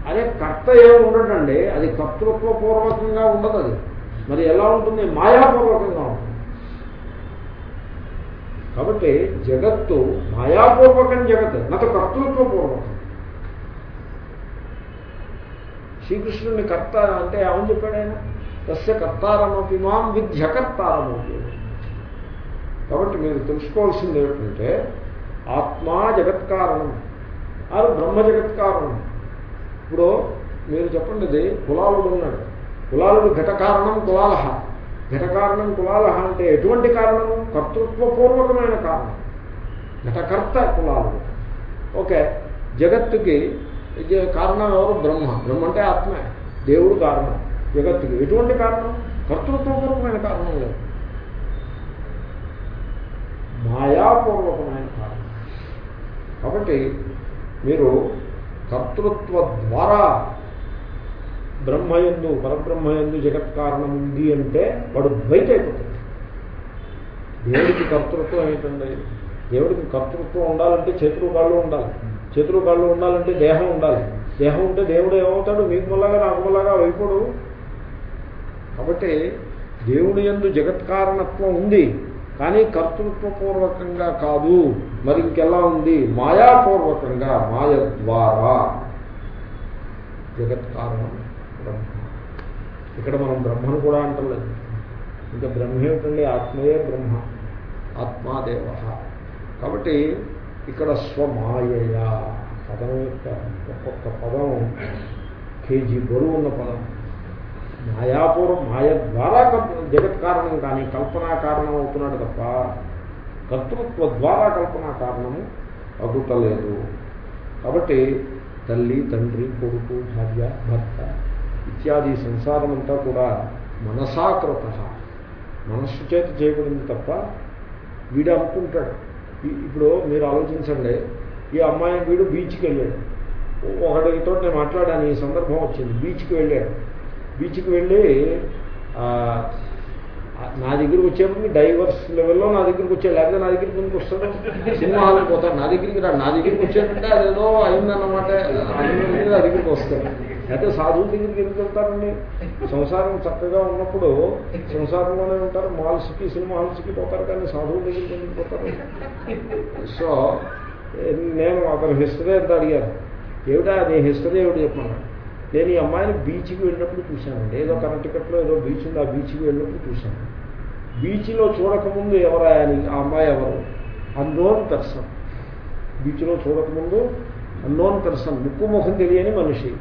[SPEAKER 1] అదే కర్త ఏమి ఉండటండి అది కర్తృత్వపూర్వకంగా ఉండదు అది. మరి ఎలా ఉంటుంది? మాయాపూర్వకంగా ఉంటుంది. కాబట్టి జగత్తు మాయాపూర్వకం జగత్ నత కర్తృత్వపూర్వకం. శ్రీకృష్ణుని కర్త అంటే ఏమని చెప్పాడు ఆయన? తస్య కర్తారమపి మాం విద్యకర్తారమపి కాబట్టి మీరు తెలుసుకోవాల్సింది ఏమిటంటే ఆత్మా జగత్కారణం అది బ్రహ్మ జగత్కారణం. ఇప్పుడు మీరు చెప్పండి ఇది కులాలుడు ఉన్నాడు. కులాలుడు ఘటకారణం కులాలహ. ఘటకారణం కులాలహ అంటే ఎటువంటి కారణము? కర్తృత్వపూర్వకమైన కారణం. ఘటకర్త కులాలుడు. ఓకే జగత్తుకి కారణం ఎవరు? బ్రహ్మ. బ్రహ్మ అంటే ఆత్మే. దేవుడు కారణం. జగత్తుకి ఎటువంటి కారణం? కర్తృత్వపూర్వకమైన కారణం లేదు. మాయాపూర్వకమైన కారణం. కాబట్టి మీరు కర్తృత్వ ద్వారా బ్రహ్మయందు పరబ్రహ్మయందు జగత్ కారణం ఉంది అంటే వాడు ద్వైత అయిపోతాడు దేవుడికి కర్తృత్వం ఏంటండి దేవుడికి కర్తృత్వం ఉండాలంటే చేతులు కాళ్ళు ఉండాలి. చేతులు కాళ్ళు ఉండాలంటే దేహం ఉండాలి. దేహం ఉంటే దేవుడు ఏమవుతాడు? మీకు మళ్ళాగా నాకు మళ్ళాగా అయిపోడు. కాబట్టి దేవుడి ఎందు జగత్కారణత్వం ఉంది కానీ కర్తృత్వపూర్వకంగా కాదు. మరి ఇంకెలా ఉంది? మాయాపూర్వకంగా మాయ ద్వారా. జగత్ కారణం బ్రహ్మ. ఇక్కడ మనం బ్రహ్మను కూడా అంటలేదు. ఇంకా బ్రహ్మ ఏమిటండి ఆత్మయే బ్రహ్మ. ఆత్మాదేవ కాబట్టి ఇక్కడ స్వమాయయా. పదం యొక్క ఒక్కొక్క పదం కేజీ బరువు ఉన్న పదం. మాయాపూర్వం మాయ ద్వారా జగత్ కారణం కానీ కల్పనా కారణం అవుతున్నాడు తప్ప కర్తృత్వ ద్వారా కల్పనా కారణము అగుటలేదు. కాబట్టి తల్లి తండ్రి కొడుకు భార్య భర్త ఇత్యాది సంసారమంతా కూడా మనసాకృత. మనస్సు చేత చేయబడింది తప్ప వీడు అనుకుంటాడు. ఇప్పుడు మీరు ఆలోచించండి ఈ అమ్మాయి వీడు బీచ్కి వెళ్ళాడు. ఒకటితో నేను మాట్లాడాను ఈ సందర్భం వచ్చింది బీచ్కి వెళ్ళాడు. బీచ్కి వెళ్ళి ఆ, నా దగ్గరికి వచ్చేప్పుడు డైవర్స్ లెవెల్లో నా దగ్గరికి వచ్చాడు లేకపోతే నా దగ్గరికి ఎందుకు వస్తాడు? సినిమా హాల్కి పోతాడు. నా దగ్గరికి రా నా దగ్గరికి వచ్చాడంటే అదేదో అయిందన్నమాట. నా దగ్గరికి వస్తాడు. అయితే సాధువుల దగ్గరికి ఎందుకు వెళ్తారండి? సంసారం చక్కగా ఉన్నప్పుడు సంసారంలోనే ఉంటారు. మాల్స్కి సినిమా హాల్స్కి పోతారు కానీ సాధువుల దగ్గరికి ఎందుకు పోతారు? సో నేను అతని హిస్టరీ ఎంత అడిగాను. ఏమిటా నీ హిస్టరీ ఏమిటి చెప్పమన్నాడు. నేను ఈ అమ్మాయిని బీచ్కి వెళ్ళినప్పుడు చూశానండి. ఏదో కర్ణాటకలో ఏదో బీచ్ ఉంది ఆ బీచ్కి వెళ్ళినప్పుడు చూశాను. బీచ్లో చూడకముందు ఎవరాయని ఆ అమ్మాయి ఎవరు? Unknown person. బీచ్లో చూడకముందు అన్నోన్ పర్సన్. ముక్కు ముఖం తెలియని మనిషి.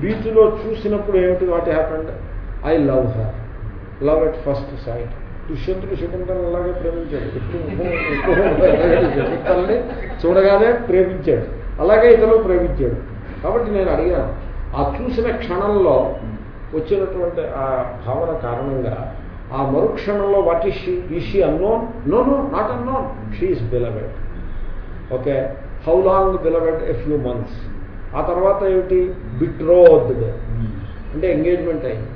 [SPEAKER 1] బీచ్లో చూసినప్పుడు ఏమిటి? What happened I love her love at first sight దుష్యంతుడు శకుంతలను అలాగే ప్రేమించాడు. శకుంతల్ని చూడగానే ప్రేమించాడు. అలాగే ఇతరులు ప్రేమించాడు. కాబట్టి నేను అడిగాను ఆ చూసిన క్షణంలో వచ్చినటువంటి ఆ భావన కారణంగా ఆ మరుక్షణంలో what is she is she unknown no no not unknown she is beloved okay how long beloved a few months ఆ తర్వాత ఏమిటి? బిట్రోద్డ్ అంటే ఎంగేజ్మెంట్ అయింది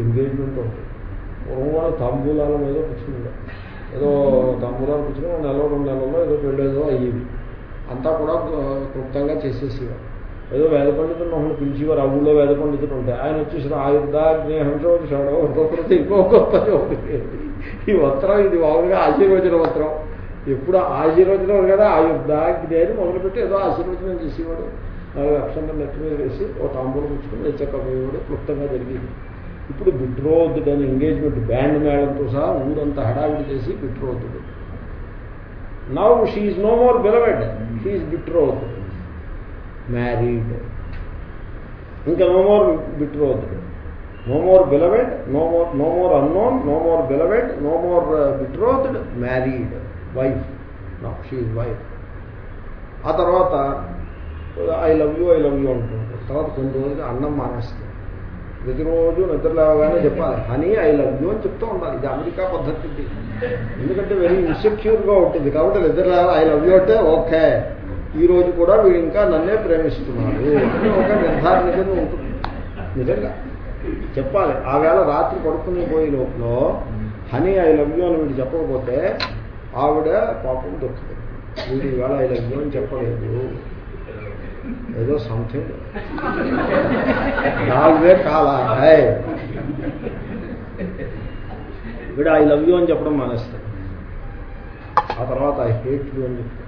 [SPEAKER 1] ఎంగేజ్మెంట్ ఉంటుంది పూర్వం తాంబూలాల మీద కూర్చుండే. ఏదో తాంబూలాలు కూర్చుని నెల రెండు నెలల్లో ఏదో పెళ్ళేదో అయ్యేది. అంతా కూడా క్లుప్తంగా చేసేసేవారు. ఏదో వేద పండితులు మమ్మల్ని పిలిచేవారు ఆ ఊళ్ళో వేద పండితులు ఉంటాయి ఆయన వచ్చేసి ఆయుర్దాగ్ని హంసోషాడో ఒక్కొక్కరితో ఇంకో గొప్ప ఈ వస్త్రం ఇది మామూలుగా ఆశీర్వచన వస్త్రం. ఎప్పుడు ఆశీర్వచనం కదా ఆయుర్దాగ్ని అని మొదలుపెట్టి ఏదో ఆశీర్వచనం చేసేవాడు. నాలుగు అక్షంతం నెత్తి మీద వేసి ఓ తాంబూలం పుచ్చుకుని నెచ్చకపోయేవాడు క్లుప్తంగా జరిగేది. ఇప్పుడు బిట్రోద్దు అని ఎంగేజ్మెంట్ బ్యాండ్ మేడంతో సహా ఊరంతా హడావిడి చేసి బిట్రోద్దుడు now she no more beloved she betrothed married ఇంకా no more betrothed no more beloved no more no more unknown no more beloved no more betrothed married wife no she wife ఆ తర్వాత I love you I love you అంటుంది తర్వాత కొన్ని రోజులు అన్నం మానేస్తారు. ప్రతిరోజు నిద్ర లేవగానే చెప్పాలి హనీ ఐ లవ్ యూ అని చెప్తూ ఉండాలి. ఇది అమెరికా పద్ధతి. ఎందుకంటే వెరీ ఇన్సెక్యూర్గా ఉంటుంది. కాబట్టి నిద్ర లేవ ఐ లవ్ యూ అంటే ఓకే ఈ రోజు కూడా వీడు ఇంకా నన్నే ప్రేమిస్తున్నాడు అని ఒక నిర్ధారణ కింద ఉంటుంది. నిజంగా. చెప్పాలి. ఆ వేళ రాత్రి పడుకుని పోయే లోపల హనీ ఐ లవ్ యూ అని వీడు చెప్పకపోతే ఆవిడ పాపం దొరుకుతుంది వీడు ఈవేళ ఐ లవ్ యూ అని చెప్పలేదు. ఏదో సంథింగ్ నాలుగే కాలా? హాయ్ వీడు ఐ లవ్ యూ అని చెప్పడం మానేస్తాడు. ఆ తర్వాత ఐ హేట్ యూ అని చెప్తాడు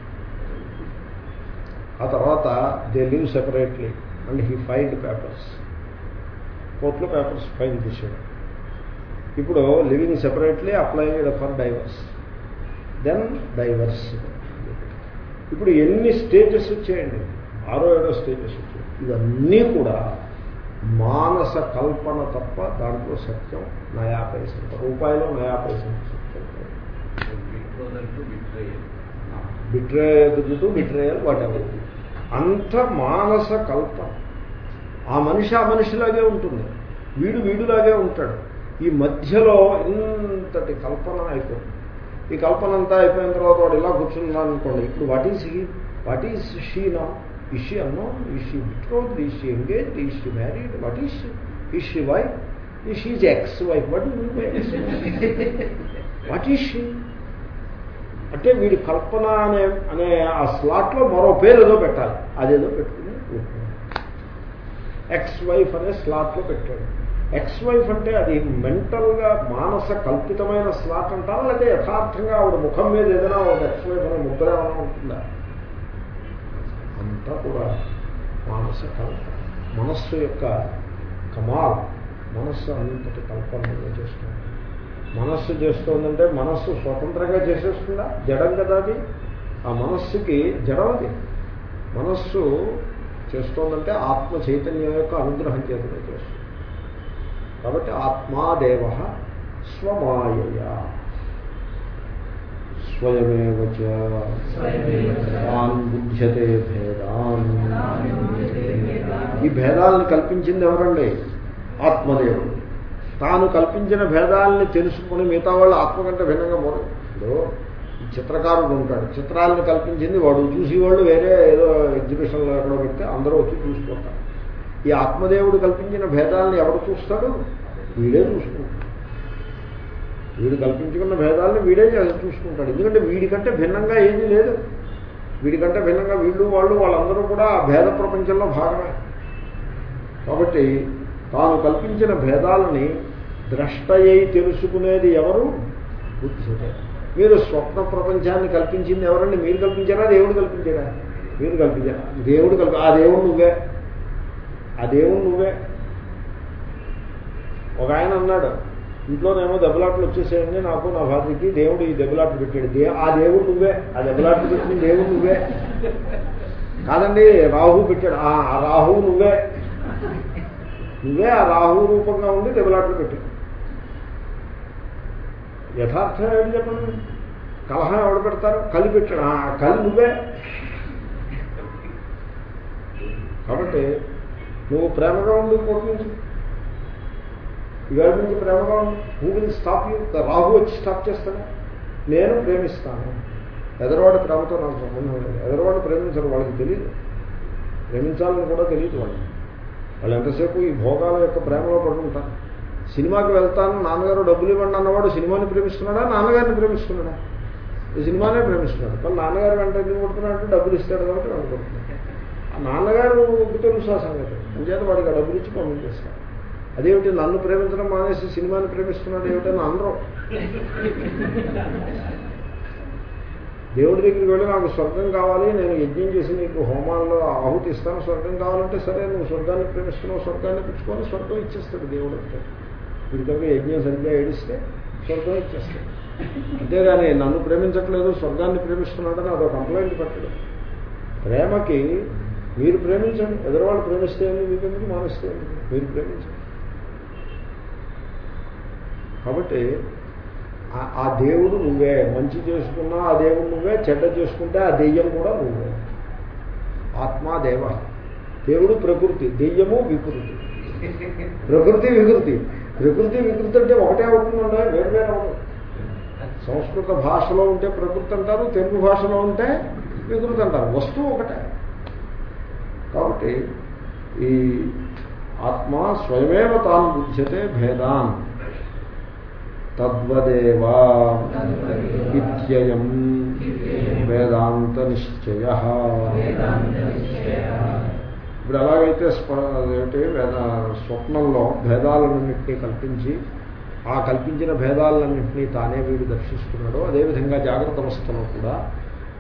[SPEAKER 1] ఆ తర్వాత they live separately and he filed papers కోర్టులో పేపర్స్ ఫైల్ చేశాడు. ఇప్పుడు living separately applied for divorce then divorce ఇప్పుడు ఎన్ని స్టేజెస్ వచ్చాయండి? ఆరో ఏడో స్టేజెస్ వచ్చాయి. ఇవన్నీ కూడా మానస కల్పన తప్ప దాంట్లో సత్యం నయా పైసంత రూపాయలు నయా పైసంత సత్యం. బిట్రేయల్ బిట్రేయల్ వాట్ ఎవర్ అంత మానస కల్పన ఆ మనిషి ఆ మనిషిలాగే ఉంటుంది. వీడు వీడులాగే ఉంటాడు. ఈ మధ్యలో ఇంతటి కల్పన అయిపోతుంది ఈ కల్పన అంతా అయిపోయిన తర్వాత వాడు ఇలా కూర్చున్నాను అనుకోండి ఇప్పుడు what is he what is she నా is she unknown is she she is she engaged is she married what is is wife is she is ex wife what what is she అంటే వీడి కల్పన అనే అనే ఆ స్లాట్లో మరో పేరు ఏదో పెట్టాలి. అదేదో పెట్టుకుని. ఎక్స్ వైఫ్ అనే స్లాట్లో పెట్టాడు. ఎక్స్ వైఫ్ అంటే అది మెంటల్గా మానస కల్పితమైన స్లాట్ అంటారా? లేకపోతే యథార్థంగా ఆవిడ ముఖం మీద ఏదైనా ఒక ఎక్స్ వైఫ్ అనే ముద్ర ఏమైనా ఉంటుందా? అంతా కూడా మానస కల్పన. మనస్సు యొక్క కమాల్. మనస్సు అంతటి కల్పనగా చేస్తుంది. మనస్సు చేస్తోందంటే మనస్సు స్వతంత్రంగా చేసేస్తుందా? జడం కదా అది. ఆ మనస్సుకి జడం అది. మనస్సు చేస్తోందంటే ఆత్మ చైతన్యం యొక్క అనుగ్రహం చేతనే చేస్తుంది కాబట్టి ఆత్మాదేవ స్వమాయ స్వయమేవ తాన్ బుధ్యతే భేదాన్. ఈ భేదాలను కల్పించింది ఎవరండి? ఆత్మదేవుడు. తాను కల్పించిన భేదాలని తెలుసుకుని మిగతా వాళ్ళు ఆత్మ కంటే భిన్నంగా మొదలు చిత్రకారుడు ఉంటాడు. చిత్రాలను కల్పించింది వాడు. చూసేవాళ్ళు వేరే ఏదో ఎగ్జిబిషన్లో ఎక్కడో పెడితే అందరూ వచ్చి చూసుకుంటారు ఈ ఆత్మదేవుడు కల్పించిన భేదాలను ఎవడు చూస్తాడు? వీడే చూసుకుంటాడు. వీడు కల్పించుకున్న భేదాలను వీడే చూసుకుంటాడు. ఎందుకంటే వీడికంటే భిన్నంగా ఏమీ లేదు. వీడికంటే భిన్నంగా వీళ్ళు వాళ్ళు వాళ్ళందరూ కూడా ఆ భేద ప్రపంచంలో భాగమే. కాబట్టి తాను కల్పించిన భేదాలని ద్రష్టయ్యి తెలుసుకునేది ఎవరు? బుద్ధి మీరు స్వప్న ప్రపంచాన్ని కల్పించింది ఎవరండి? మీరు కల్పించారా? దేవుడు కల్పించారా మీరు కల్పించారా? దేవుడు కల్ప ఆ దేవుడు నువ్వే. ఆ దేవుడు నువ్వే. ఒక ఆయన అన్నాడు ఇంట్లోనేమో దెబ్బలాట్లు వచ్చేసేయండి నాకు నా భార్యకి. దేవుడు ఈ దెబ్బలాట్లు పెట్టాడు. దే ఆ దేవుడు నువ్వే. ఆ దెబ్బలాట్లు పెట్టిన దేవుడు నువ్వే. కాదండి రాహు పెట్టాడు. ఆ ఆ రాహు నువ్వే. నువ్వే ఆ రాహు రూపంగా ఉండి దెబ్బలాట్లు పెట్టాడు యథార్థం ఏమిటి చెప్పండి? కలహం ఎవడు పెడతారు? కలి పెట్టడం. ఆ కలి నువ్వే. కాబట్టి నువ్వు ప్రేమగా ఉండి కోరుకుంటు ఇవాళ నుంచి ప్రేమగా ఉండు. Who will stop you Rahu వచ్చి స్టాప్ చేస్తాను నేను ప్రేమిస్తాను. ఎదరవాడు ప్రేమతో నాకు సంబంధం లేదు. ఎదరవాడు ప్రేమించరు వాళ్ళకి తెలియదు ప్రేమించాలని కూడా తెలియదు వాళ్ళకి. వాళ్ళు ఎంతసేపు ఈ భోగాల యొక్క ప్రేమలో పడుకుంటారు? సినిమాకి వెళ్తాను నాన్నగారు డబ్బులు ఇవ్వండి అన్నవాడు సినిమాని ప్రేమిస్తున్నాడా? నాన్నగారిని ప్రేమిస్తున్నాడా? సినిమానే ప్రేమిస్తున్నాడు. మళ్ళీ నాన్నగారు వెంట ఎందుకు డబ్బులు ఇస్తాడు కాబట్టి వెంట ఆ నాన్నగారు తెలుసు ఆ సంగతి అంచేత వాడికి ఆ డబ్బులు ఇచ్చి పంపించేస్తాడు అదేమిటి? నన్ను ప్రేమించడం మానేసి సినిమాని ప్రేమిస్తున్నాడు ఏమిటని అందరూ దేవుడి దగ్గరికి వెళ్ళి నాకు స్వర్గం కావాలి నేను యజ్ఞం చేసి నీకు హోమాల్లో ఆహుతి ఇస్తాను స్వర్గం కావాలంటే సరే నువ్వు స్వర్గాన్ని ప్రేమిస్తున్నావు స్వర్గాన్ని పుచ్చుకొని స్వర్గం ఇచ్చేస్తాడు దేవుడు. అంటే వీడికవి యజ్ఞం సరిగ్గా ఏడిస్తే స్వర్గం ఇచ్చేస్తాడు అంతేగాని నన్ను ప్రేమించట్లేదు స్వర్గాన్ని ప్రేమిస్తున్నాడని అదో కంప్లైంట్ పెట్టడు. ప్రేమకి మీరు ప్రేమించండి ఎదురువాళ్ళు ప్రేమిస్తే మీకెందుకు మీకు మానేస్తే మీరు ప్రేమించండి. కాబట్టి ఆ దేవుడు నువ్వే మంచి చేసుకున్నా ఆ దేవుడు నువ్వే చెడ్డ చేసుకుంటే ఆ దెయ్యం కూడా నువ్వే. ఆత్మా దేవ దేవుడు ప్రకృతి దెయ్యము వికృతి. ప్రకృతి వికృతి. ప్రకృతి వికృతి అంటే ఒకటే అవుతుందండి వేరు వేరు అవుతుంది సంస్కృత భాషలో ఉంటే ప్రకృతి అంటారు తెలుగు భాషలో ఉంటే వికృతి అంటారు. వస్తువు ఒకటే. కాబట్టి ఈ ఆత్మ స్వయమేవ తాను బుధ్యతే భేదాన్. తద్వదేవా ఇత్యయం వేదాంత నిశ్చయ ఇప్పుడు ఎలాగైతే ఏమిటి వేద స్వప్నంలో భేదాలన్నింటినీ కల్పించి ఆ కల్పించిన భేదాలన్నింటినీ తానే వీడు దర్శిస్తున్నాడో అదేవిధంగా జాగ్రత్త అవస్థలో కూడా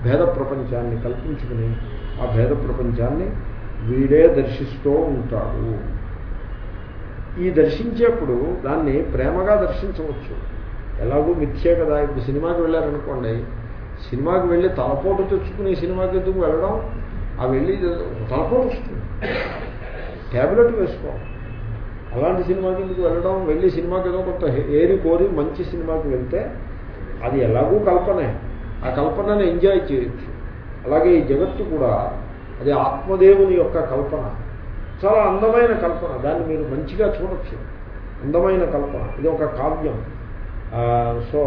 [SPEAKER 1] భేద ప్రపంచాన్ని కల్పించుకుని ఆ భేద ప్రపంచాన్ని వీడే దర్శిస్తూ ఉంటాడు. ఈ దర్శించేప్పుడు దాన్ని ప్రేమగా దర్శించవచ్చు. ఎలాగూ మిథ్యే కదా ఇప్పుడు సినిమాకి వెళ్ళారనుకోండి సినిమాకి వెళ్ళి తలపోటు తెచ్చుకుని సినిమాకి ఎందుకు వెళ్ళడం? ఆ వెళ్ళి తలపోటు వస్తుంది ట్యాబ్లెట్ వేసుకో. అలాంటి సినిమాకి మీకు వెళ్ళడం? వెళ్ళి సినిమాకి ఏదో కొంత ఏరి కోరి మంచి సినిమాకి వెళ్తే అది ఎలాగూ కల్పనే. ఆ కల్పనను ఎంజాయ్ చేయొచ్చు. అలాగే ఈ జగత్తు కూడా అది ఆత్మదేవుని యొక్క కల్పన. చాలా అందమైన కల్పన. దాన్ని మీరు మంచిగా చూడొచ్చు. అందమైన కల్పన. ఇది ఒక కావ్యం. సో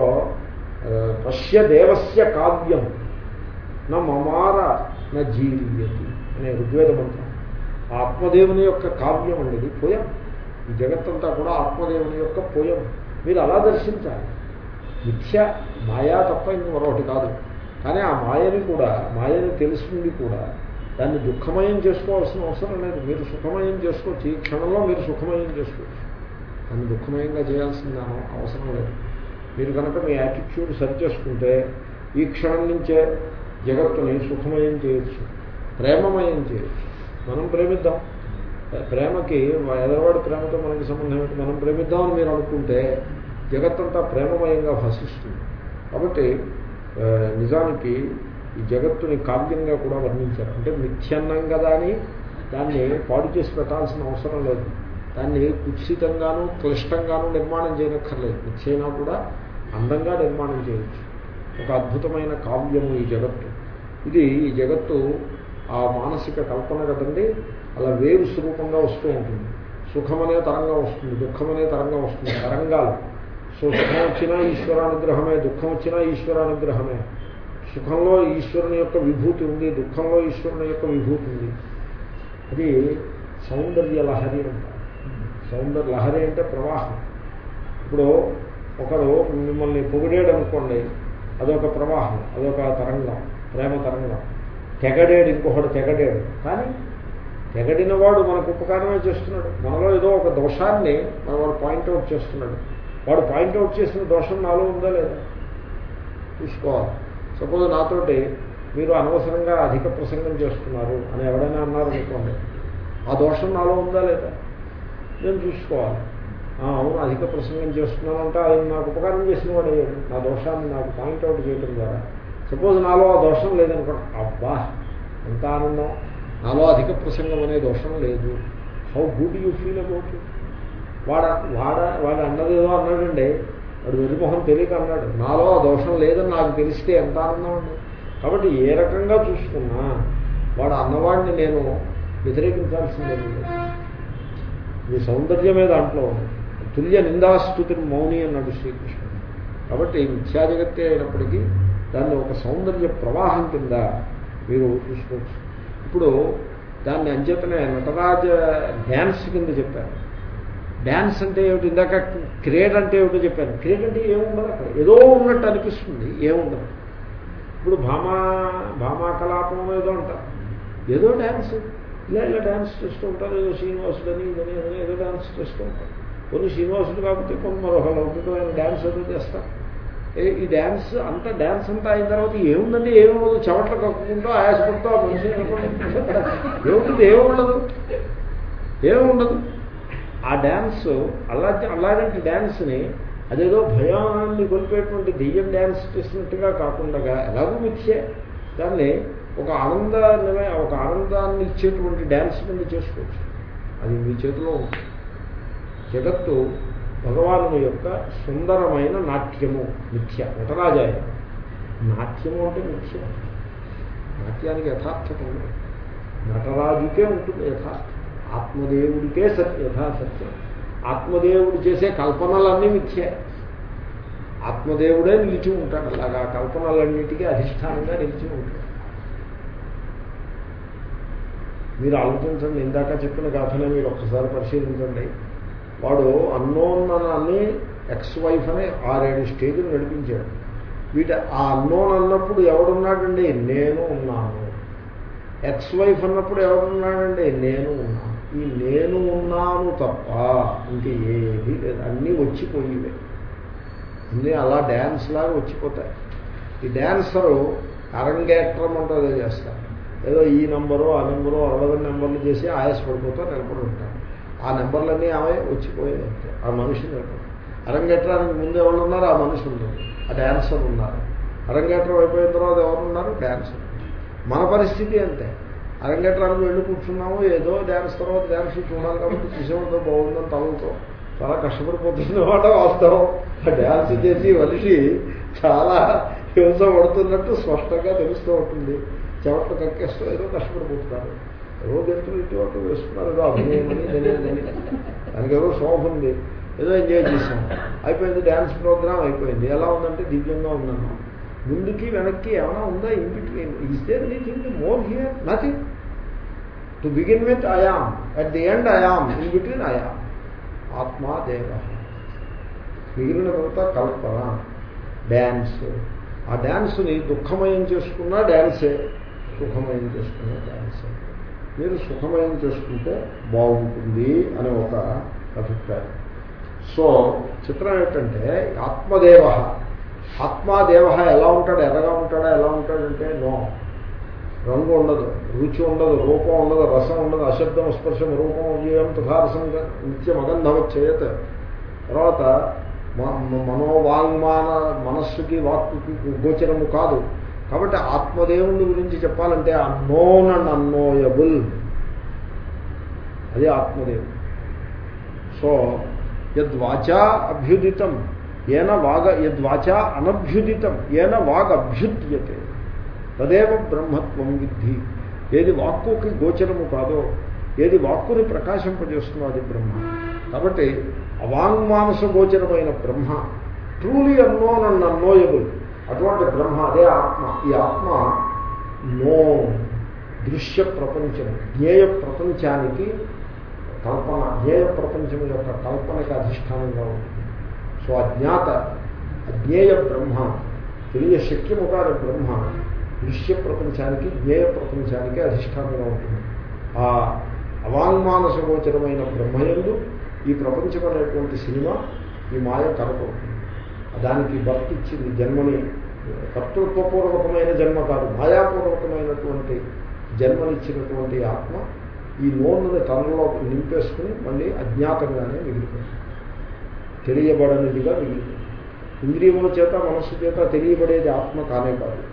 [SPEAKER 1] పశ్య దేవస్య కావ్యం. నా మమార నా జీవియతి అనే ఋగ్వేద మంత్రం. ఆత్మదేవుని యొక్క కావ్యం అనేది పోయం. ఈ జగత్తంతా కూడా ఆత్మదేవుని యొక్క పోయం. మీరు అలా దర్శించాలి. మిథ్య మాయా తప్ప ఇంక మరొకటి కాదు. కానీ ఆ మాయని కూడా మాయని తెలుసుకుంది కూడా దాన్ని దుఃఖమయం చేసుకోవాల్సిన అవసరం లేదు. మీరు సుఖమయం చేసుకోవచ్చు. ఈ క్షణంలో మీరు సుఖమయం చేసుకోవచ్చు. దాన్ని దుఃఖమయంగా చేయాల్సిన అవసరం లేదు. మీరు కనుక మీ యాటిట్యూడ్ సరి చేసుకుంటే ఈ క్షణం నుంచే జగత్తుని సుఖమయం చేయొచ్చు. ప్రేమమయం చేయొచ్చు. మనం ప్రేమిద్దాం. ప్రేమకి ఎదరవాడు ప్రేమతో మనకి సంబంధం ఏంటి మనం ప్రేమిద్దామని మీరు అనుకుంటే జగత్తంతా ప్రేమమయంగా భాషిస్తుంది. కాబట్టి నిజానికి ఈ జగత్తుని కావ్యంగా కూడా వర్ణించారు. అంటే మిథ్యన్నం కదా అని దాన్ని పాడు చేసి పెట్టాల్సిన అవసరం లేదు. దాన్ని కుత్సితంగానూ క్లిష్టంగానూ నిర్మాణం చేయనక్కర్లేదు. మిథ్యైనా కూడా అందంగా నిర్మాణం చేయొచ్చు. ఒక అద్భుతమైన కావ్యము ఈ జగత్తు. ఇది ఈ జగత్తు ఆ మానసిక కల్పన కదండి అలా వేవ్స్ రూపంగా వస్తూ ఉంటుంది. సుఖమనే తరంగం వస్తుంది దుఃఖమనే తరంగం వస్తుంది తరంగాలు. సో సుఖం వచ్చినా ఈశ్వరానుగ్రహమే దుఃఖం వచ్చినా ఈశ్వరానుగ్రహమే. సుఖంలో ఈశ్వరుని యొక్క విభూతి ఉంది దుఃఖంలో ఈశ్వరుని యొక్క విభూతి ఉంది. అది సౌందర్య లహరి అంటారు. సౌందర్య లహరి అంటే ప్రవాహం. ఇప్పుడు ఒకడు మిమ్మల్ని పొగిడేడు అనుకోండి అదొక ప్రవాహం అదొక తరంగం ప్రేమ తరంగం. తెగడేడు ఇంకొకడు తెగడేడు. కానీ తెగడిన వాడు మనకు ఉపకారమే చేస్తున్నాడు. మనలో ఏదో ఒక దోషాన్ని మన వాడు పాయింట్అవుట్ చేస్తున్నాడు. వాడు పాయింట్అవుట్ చేసిన దోషం నాలో ఉందా లేదా? తీసుకోవాలి. సపోజ్ నాతోటి మీరు అనవసరంగా అధిక ప్రసంగం చేస్తున్నారు అని ఎవడైనా అన్నారనుకోండి ఆ దోషం నాలో ఉందా లేదా? నేను చూసుకోవాలి. అవును అధిక ప్రసంగం చేస్తున్నానంటే ఆయన నాకు ఉపకారం చేసిన వాడు నా దోషాన్ని నాకు పాయింట్అవుట్ చేయడం ద్వారా సపోజ్ నాలో ఆ దోషం లేదనుకోండి అబ్బా ఎంత ఆనందం నాలో అధిక ప్రసంగం అనే దోషం లేదు. How good you feel about వాడ వాడ వాడు అన్నదేదో అన్నాడండి. వాడు వెరిమొహం తెలియక అన్నాడు. నాలో ఆ దోషం లేదని నాకు తెలిస్తే ఎంత ఆనందం అండి కాబట్టి ఏ రకంగా చూసుకున్నా వాడు అన్నవాడిని నేను వ్యతిరేకించాల్సిందే మీ సౌందర్యమే దాంట్లో తుల్య నిందాస్తుతిని మౌని అన్నాడు శ్రీకృష్ణుడు. కాబట్టి మిథ్యాజగత్తే అయినప్పటికీ దాన్ని ఒక సౌందర్య ప్రవాహం కింద మీరు చూసుకోవచ్చు. ఇప్పుడు దాన్ని అంచేతనే నటరాజ డ్యాన్స్ కింద చెప్పారు. డ్యాన్స్ అంటే ఏమిటి? ఇందాక క్రీడ అంటే ఏమిటో చెప్పాను క్రియేట్ అంటే ఏముండదు అక్కడ. ఏదో ఉన్నట్టు అనిపిస్తుంది ఏముండదు. ఇప్పుడు భామా భామా కలాపం ఏదో అంటారు. ఏదో డ్యాన్స్. ఇలా ఇలా డ్యాన్స్ చేస్తూ ఉంటారు. ఏదో శ్రీనివాసుడు అని ఇదని ఏదో డ్యాన్స్ చేస్తూ ఉంటారు. కొన్ని శ్రీనివాసుడు కాకపోతే కొన్ని మరొక లౌకికమైన డ్యాన్స్ ఏదో చేస్తారు. ఈ డ్యాన్స్ అంతా డ్యాన్స్ అంతా అయిన తర్వాత ఏముందండి? ఏముండదు చెమట్లు కక్కుకుంటూ ఆయాసపడుతూ ఆ మనిషి ఏముంటుంది? ఏముండదు ఏముండదు ఆ డ్యాన్స్ అలా అలాంటి డ్యాన్స్ని అదేదో భయాన్ని కొలిపేటువంటి దెయ్యం డ్యాన్స్ చేసినట్టుగా కాకుండా ఎలాగో మిథ్యే. దాన్ని ఒక ఆనందాన్ని ఒక ఆనందాన్ని ఇచ్చేటువంటి డ్యాన్స్ కింద చేసుకోవచ్చు. అది మీ చేతిలో ఉంటుంది జగత్తు భగవాను యొక్క సుందరమైన నాట్యము మిథ్య నటరాజాయ. నాట్యము అంటే మిథ్య నాట్యానికి యథార్థత ఉంది నటరాజుకే ఉంటుంది యథార్థం ఆత్మదేవుడికే సత్య యథాసత్యం. ఆత్మదేవుడు చేసే కల్పనలన్నీ మిథ్య. ఆత్మదేవుడే నిలిచి ఉంటాడు అలాగా. కల్పనలన్నిటికీ అధిష్టానంగా నిలిచి ఉంటాడు. మీరు ఆలోచించండి. ఇందాక చెప్పిన గాథనే మీరు ఒక్కసారి పరిశీలించండి. వాడు అన్నోన్ అని ఎక్స్ వైఫ్ అని ఆరేడు స్టేజ్లు నడిపించాడు. వీటి ఆ అన్నోన్ అన్నప్పుడు ఎవడున్నాడండి? నేను ఉన్నాను. ఎక్స్ వైఫ్ అన్నప్పుడు ఎవడున్నాడండి? నేను ఉన్నాను. ఈ నేను ఉన్నాను తప్ప ఇంక ఏది లేదు. అన్నీ వచ్చిపోయివే అన్నీ అలా డ్యాన్స్ లాగా వచ్చిపోతాయి. ఈ డ్యాన్సరు అరంగేట్రం అంటే చేస్తారు. ఏదో ఈ నెంబరు ఆ నెంబరు అరవై నెంబర్లు చేసి ఆయాసపడిపోతా నిలబడి ఉంటారు. ఆ నెంబర్లన్నీ ఆమె వచ్చిపోయాయి అంతే ఆ మనిషి అరంగేట్రానికి ముందు ఎవరు ఉన్నారు ఆ మనిషి ఉన్నారు ఆ డ్యాన్సర్ ఉన్నారు. అరంగేట్రం అయిపోయిన తర్వాత ఎవరు ఉన్నారు? డ్యాన్సర్ మన పరిస్థితి అంతే. అరంగేట్రానికి వెళ్ళి కూర్చున్నాము ఏదో డ్యాన్స్ తర్వాత డ్యాన్స్ చూడాలి కాబట్టి చూసేవాళ్ళతో బాగుందని తలతో చాలా కష్టపడిపోతుందన్నమాట వాస్తవం. ఆ డ్యాన్స్ చేసి మనిషి చాలా హింస పడుతున్నట్టు స్పష్టంగా తెలుస్తూ ఉంటుంది. చెవట్లు కక్కేస్తూ ఏదో కష్టపడిపోతున్నారు. ఏదో గెంతులు ఇటు అటు వేస్తున్నారు ఏదో అభినయమని తెలియదని దానికి ఏదో శోభ ఉంది. ఏదో ఎంజాయ్ చేసాం అయిపోయింది డ్యాన్స్ ప్రోగ్రామ్ అయిపోయింది. ఎలా ఉందంటే దివ్యంగా ఉందన్నా ముందుకి వెనక్కి ఏమైనా ఉందా in between is there anything more here nothing to begin with I am at the end I am in between I am Atma Deva మిగిలినంతా Kalpana. Dance ఆ డ్యాన్స్ని దుఃఖమయం చేసుకున్నా డ్యాన్సే సుఖమయం చేసుకున్నా డ్యాన్సే మీరు సుఖమయం చేసుకుంటే బాగుంటుంది అనే ఒక అభిప్రాయం. సో చిత్రం ఏంటంటే ఆత్మదేవ. ఆత్మాదేవ ఎలా ఉంటాడు? ఎర్రగా ఉంటాడా? ఎలా ఉంటాడంటే నో. రంగు ఉండదు రుచి ఉండదు రూపం ఉండదు రసం ఉండదు అశబ్దం స్పర్శం రూపం ఏం తథారసం నిత్యం అగంధవచ్చేయత్. తర్వాత మనోవాంగ్మాన మనస్సుకి వాక్కుకి గోచరము కాదు. కాబట్టి ఆత్మదేవుని గురించి చెప్పాలంటే అన్నోన్ అండ్ అన్నోయబుల్ అది ఆత్మదేవుడు. సో యద్వాచా అభ్యుదితం ఏన వాగ యద్వాచా అనభ్యుదితం ఏన వాగ్ అభ్యుద్యతే. తదేవ బ్రహ్మత్వం విద్ధి. ఏది వాక్కుకి గోచరము కాదో ఏది వాక్కుని ప్రకాశింపజేస్తుందో అది బ్రహ్మ. కాబట్టి అవాంగ్మానస గోచరమైన Brahma truly unknown and unknowable అటువంటి బ్రహ్మ అదే ఆత్మ. ఈ ఆత్మ నో దృశ్య ప్రపంచం జ్ఞేయ ప్రపంచానికి కల్పన జ్ఞేయ ప్రపంచం యొక్క కల్పనకి అధిష్టానంగా ఉంటుంది. సో అజ్ఞాత అజ్ఞేయ బ్రహ్మ తెలియ శక్యము కాని బ్రహ్మ దృశ్య ప్రపంచానికి జ్ఞేయ ప్రపంచానికి అధిష్టానంగా ఉంటుంది. ఆ అవాంగ్మానసగోచరమైన బ్రహ్మయందు ఈ ప్రపంచం అనేటువంటి సినిమా ఈ మాయ కనపడుతుంది దానికి భక్తి ఇచ్చింది జన్మని కర్తృత్వపూర్వకమైన జన్మ కాదు మాయాపూర్వకమైనటువంటి జన్మనిచ్చినటువంటి ఆత్మ ఈ నోన్నుని తనలో నింపేసుకుని మళ్ళీ అజ్ఞాతంగానే మిగిలిపోయింది. తెలియబడనిదిగా మిగిలిపోయింది. ఇంద్రియముల చేత మనస్సు చేత తెలియబడేది ఆత్మ కానే కాదు.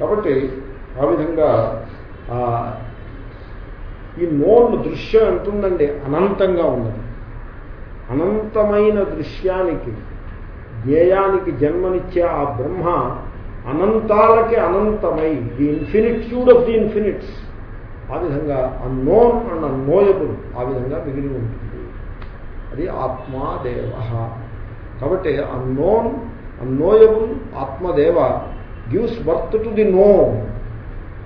[SPEAKER 1] కాబట్టి ఆ విధంగా ఈ నోన్ దృశ్యం ఎంతుందండి? అనంతంగా ఉన్నది. అనంతమైన దృశ్యానికి జ్ఞేయానికి జన్మనిచ్చే ఆ బ్రహ్మ అనంతాలకి అనంతమై the infinitude of the infinites ఆ విధంగా అన్నోన్ అండ్ అన్నోయబుల్ ఆ విధంగా మిగిలి ఉంటుంది అది ఆత్మాదేవ కాబట్టి unknown unknowable Atmadeva gives birth to the known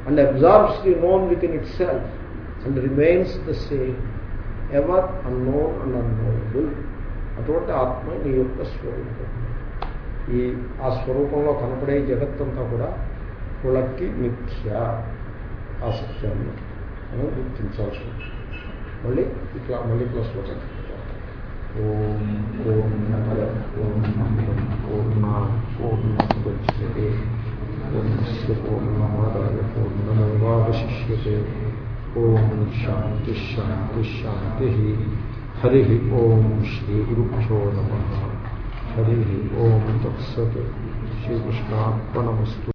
[SPEAKER 1] and absorbs the known within itself and remains the same ever unknown and unknowable అటువంటి ఆత్మ నీ యొక్క స్వరూపం ఈ ఆ స్వరూపంలో కనపడే జగత్తంతా కూడా కులక్కి మిథ్య అసత్యం సత్యాన్ని మనం గుర్తించాల్సి ఉంటుంది మళ్ళీ ఇట్లా మళ్ళీ ప్లస్ వచ్చాం ఓం పూర్ణమద పూర్ణమిదం పూర్ణ పూర్ణముద్యతే పూర్ణస్య పూర్ణమాదాయ పూర్ణమేవాశిష్యతే ఓం శాంతి శాంతి శాంతి హరి ఓం శ్రీ గురుభ్యో నమ. హరి ఓం తత్సత్ శ్రీకృష్ణార్పణమస్తు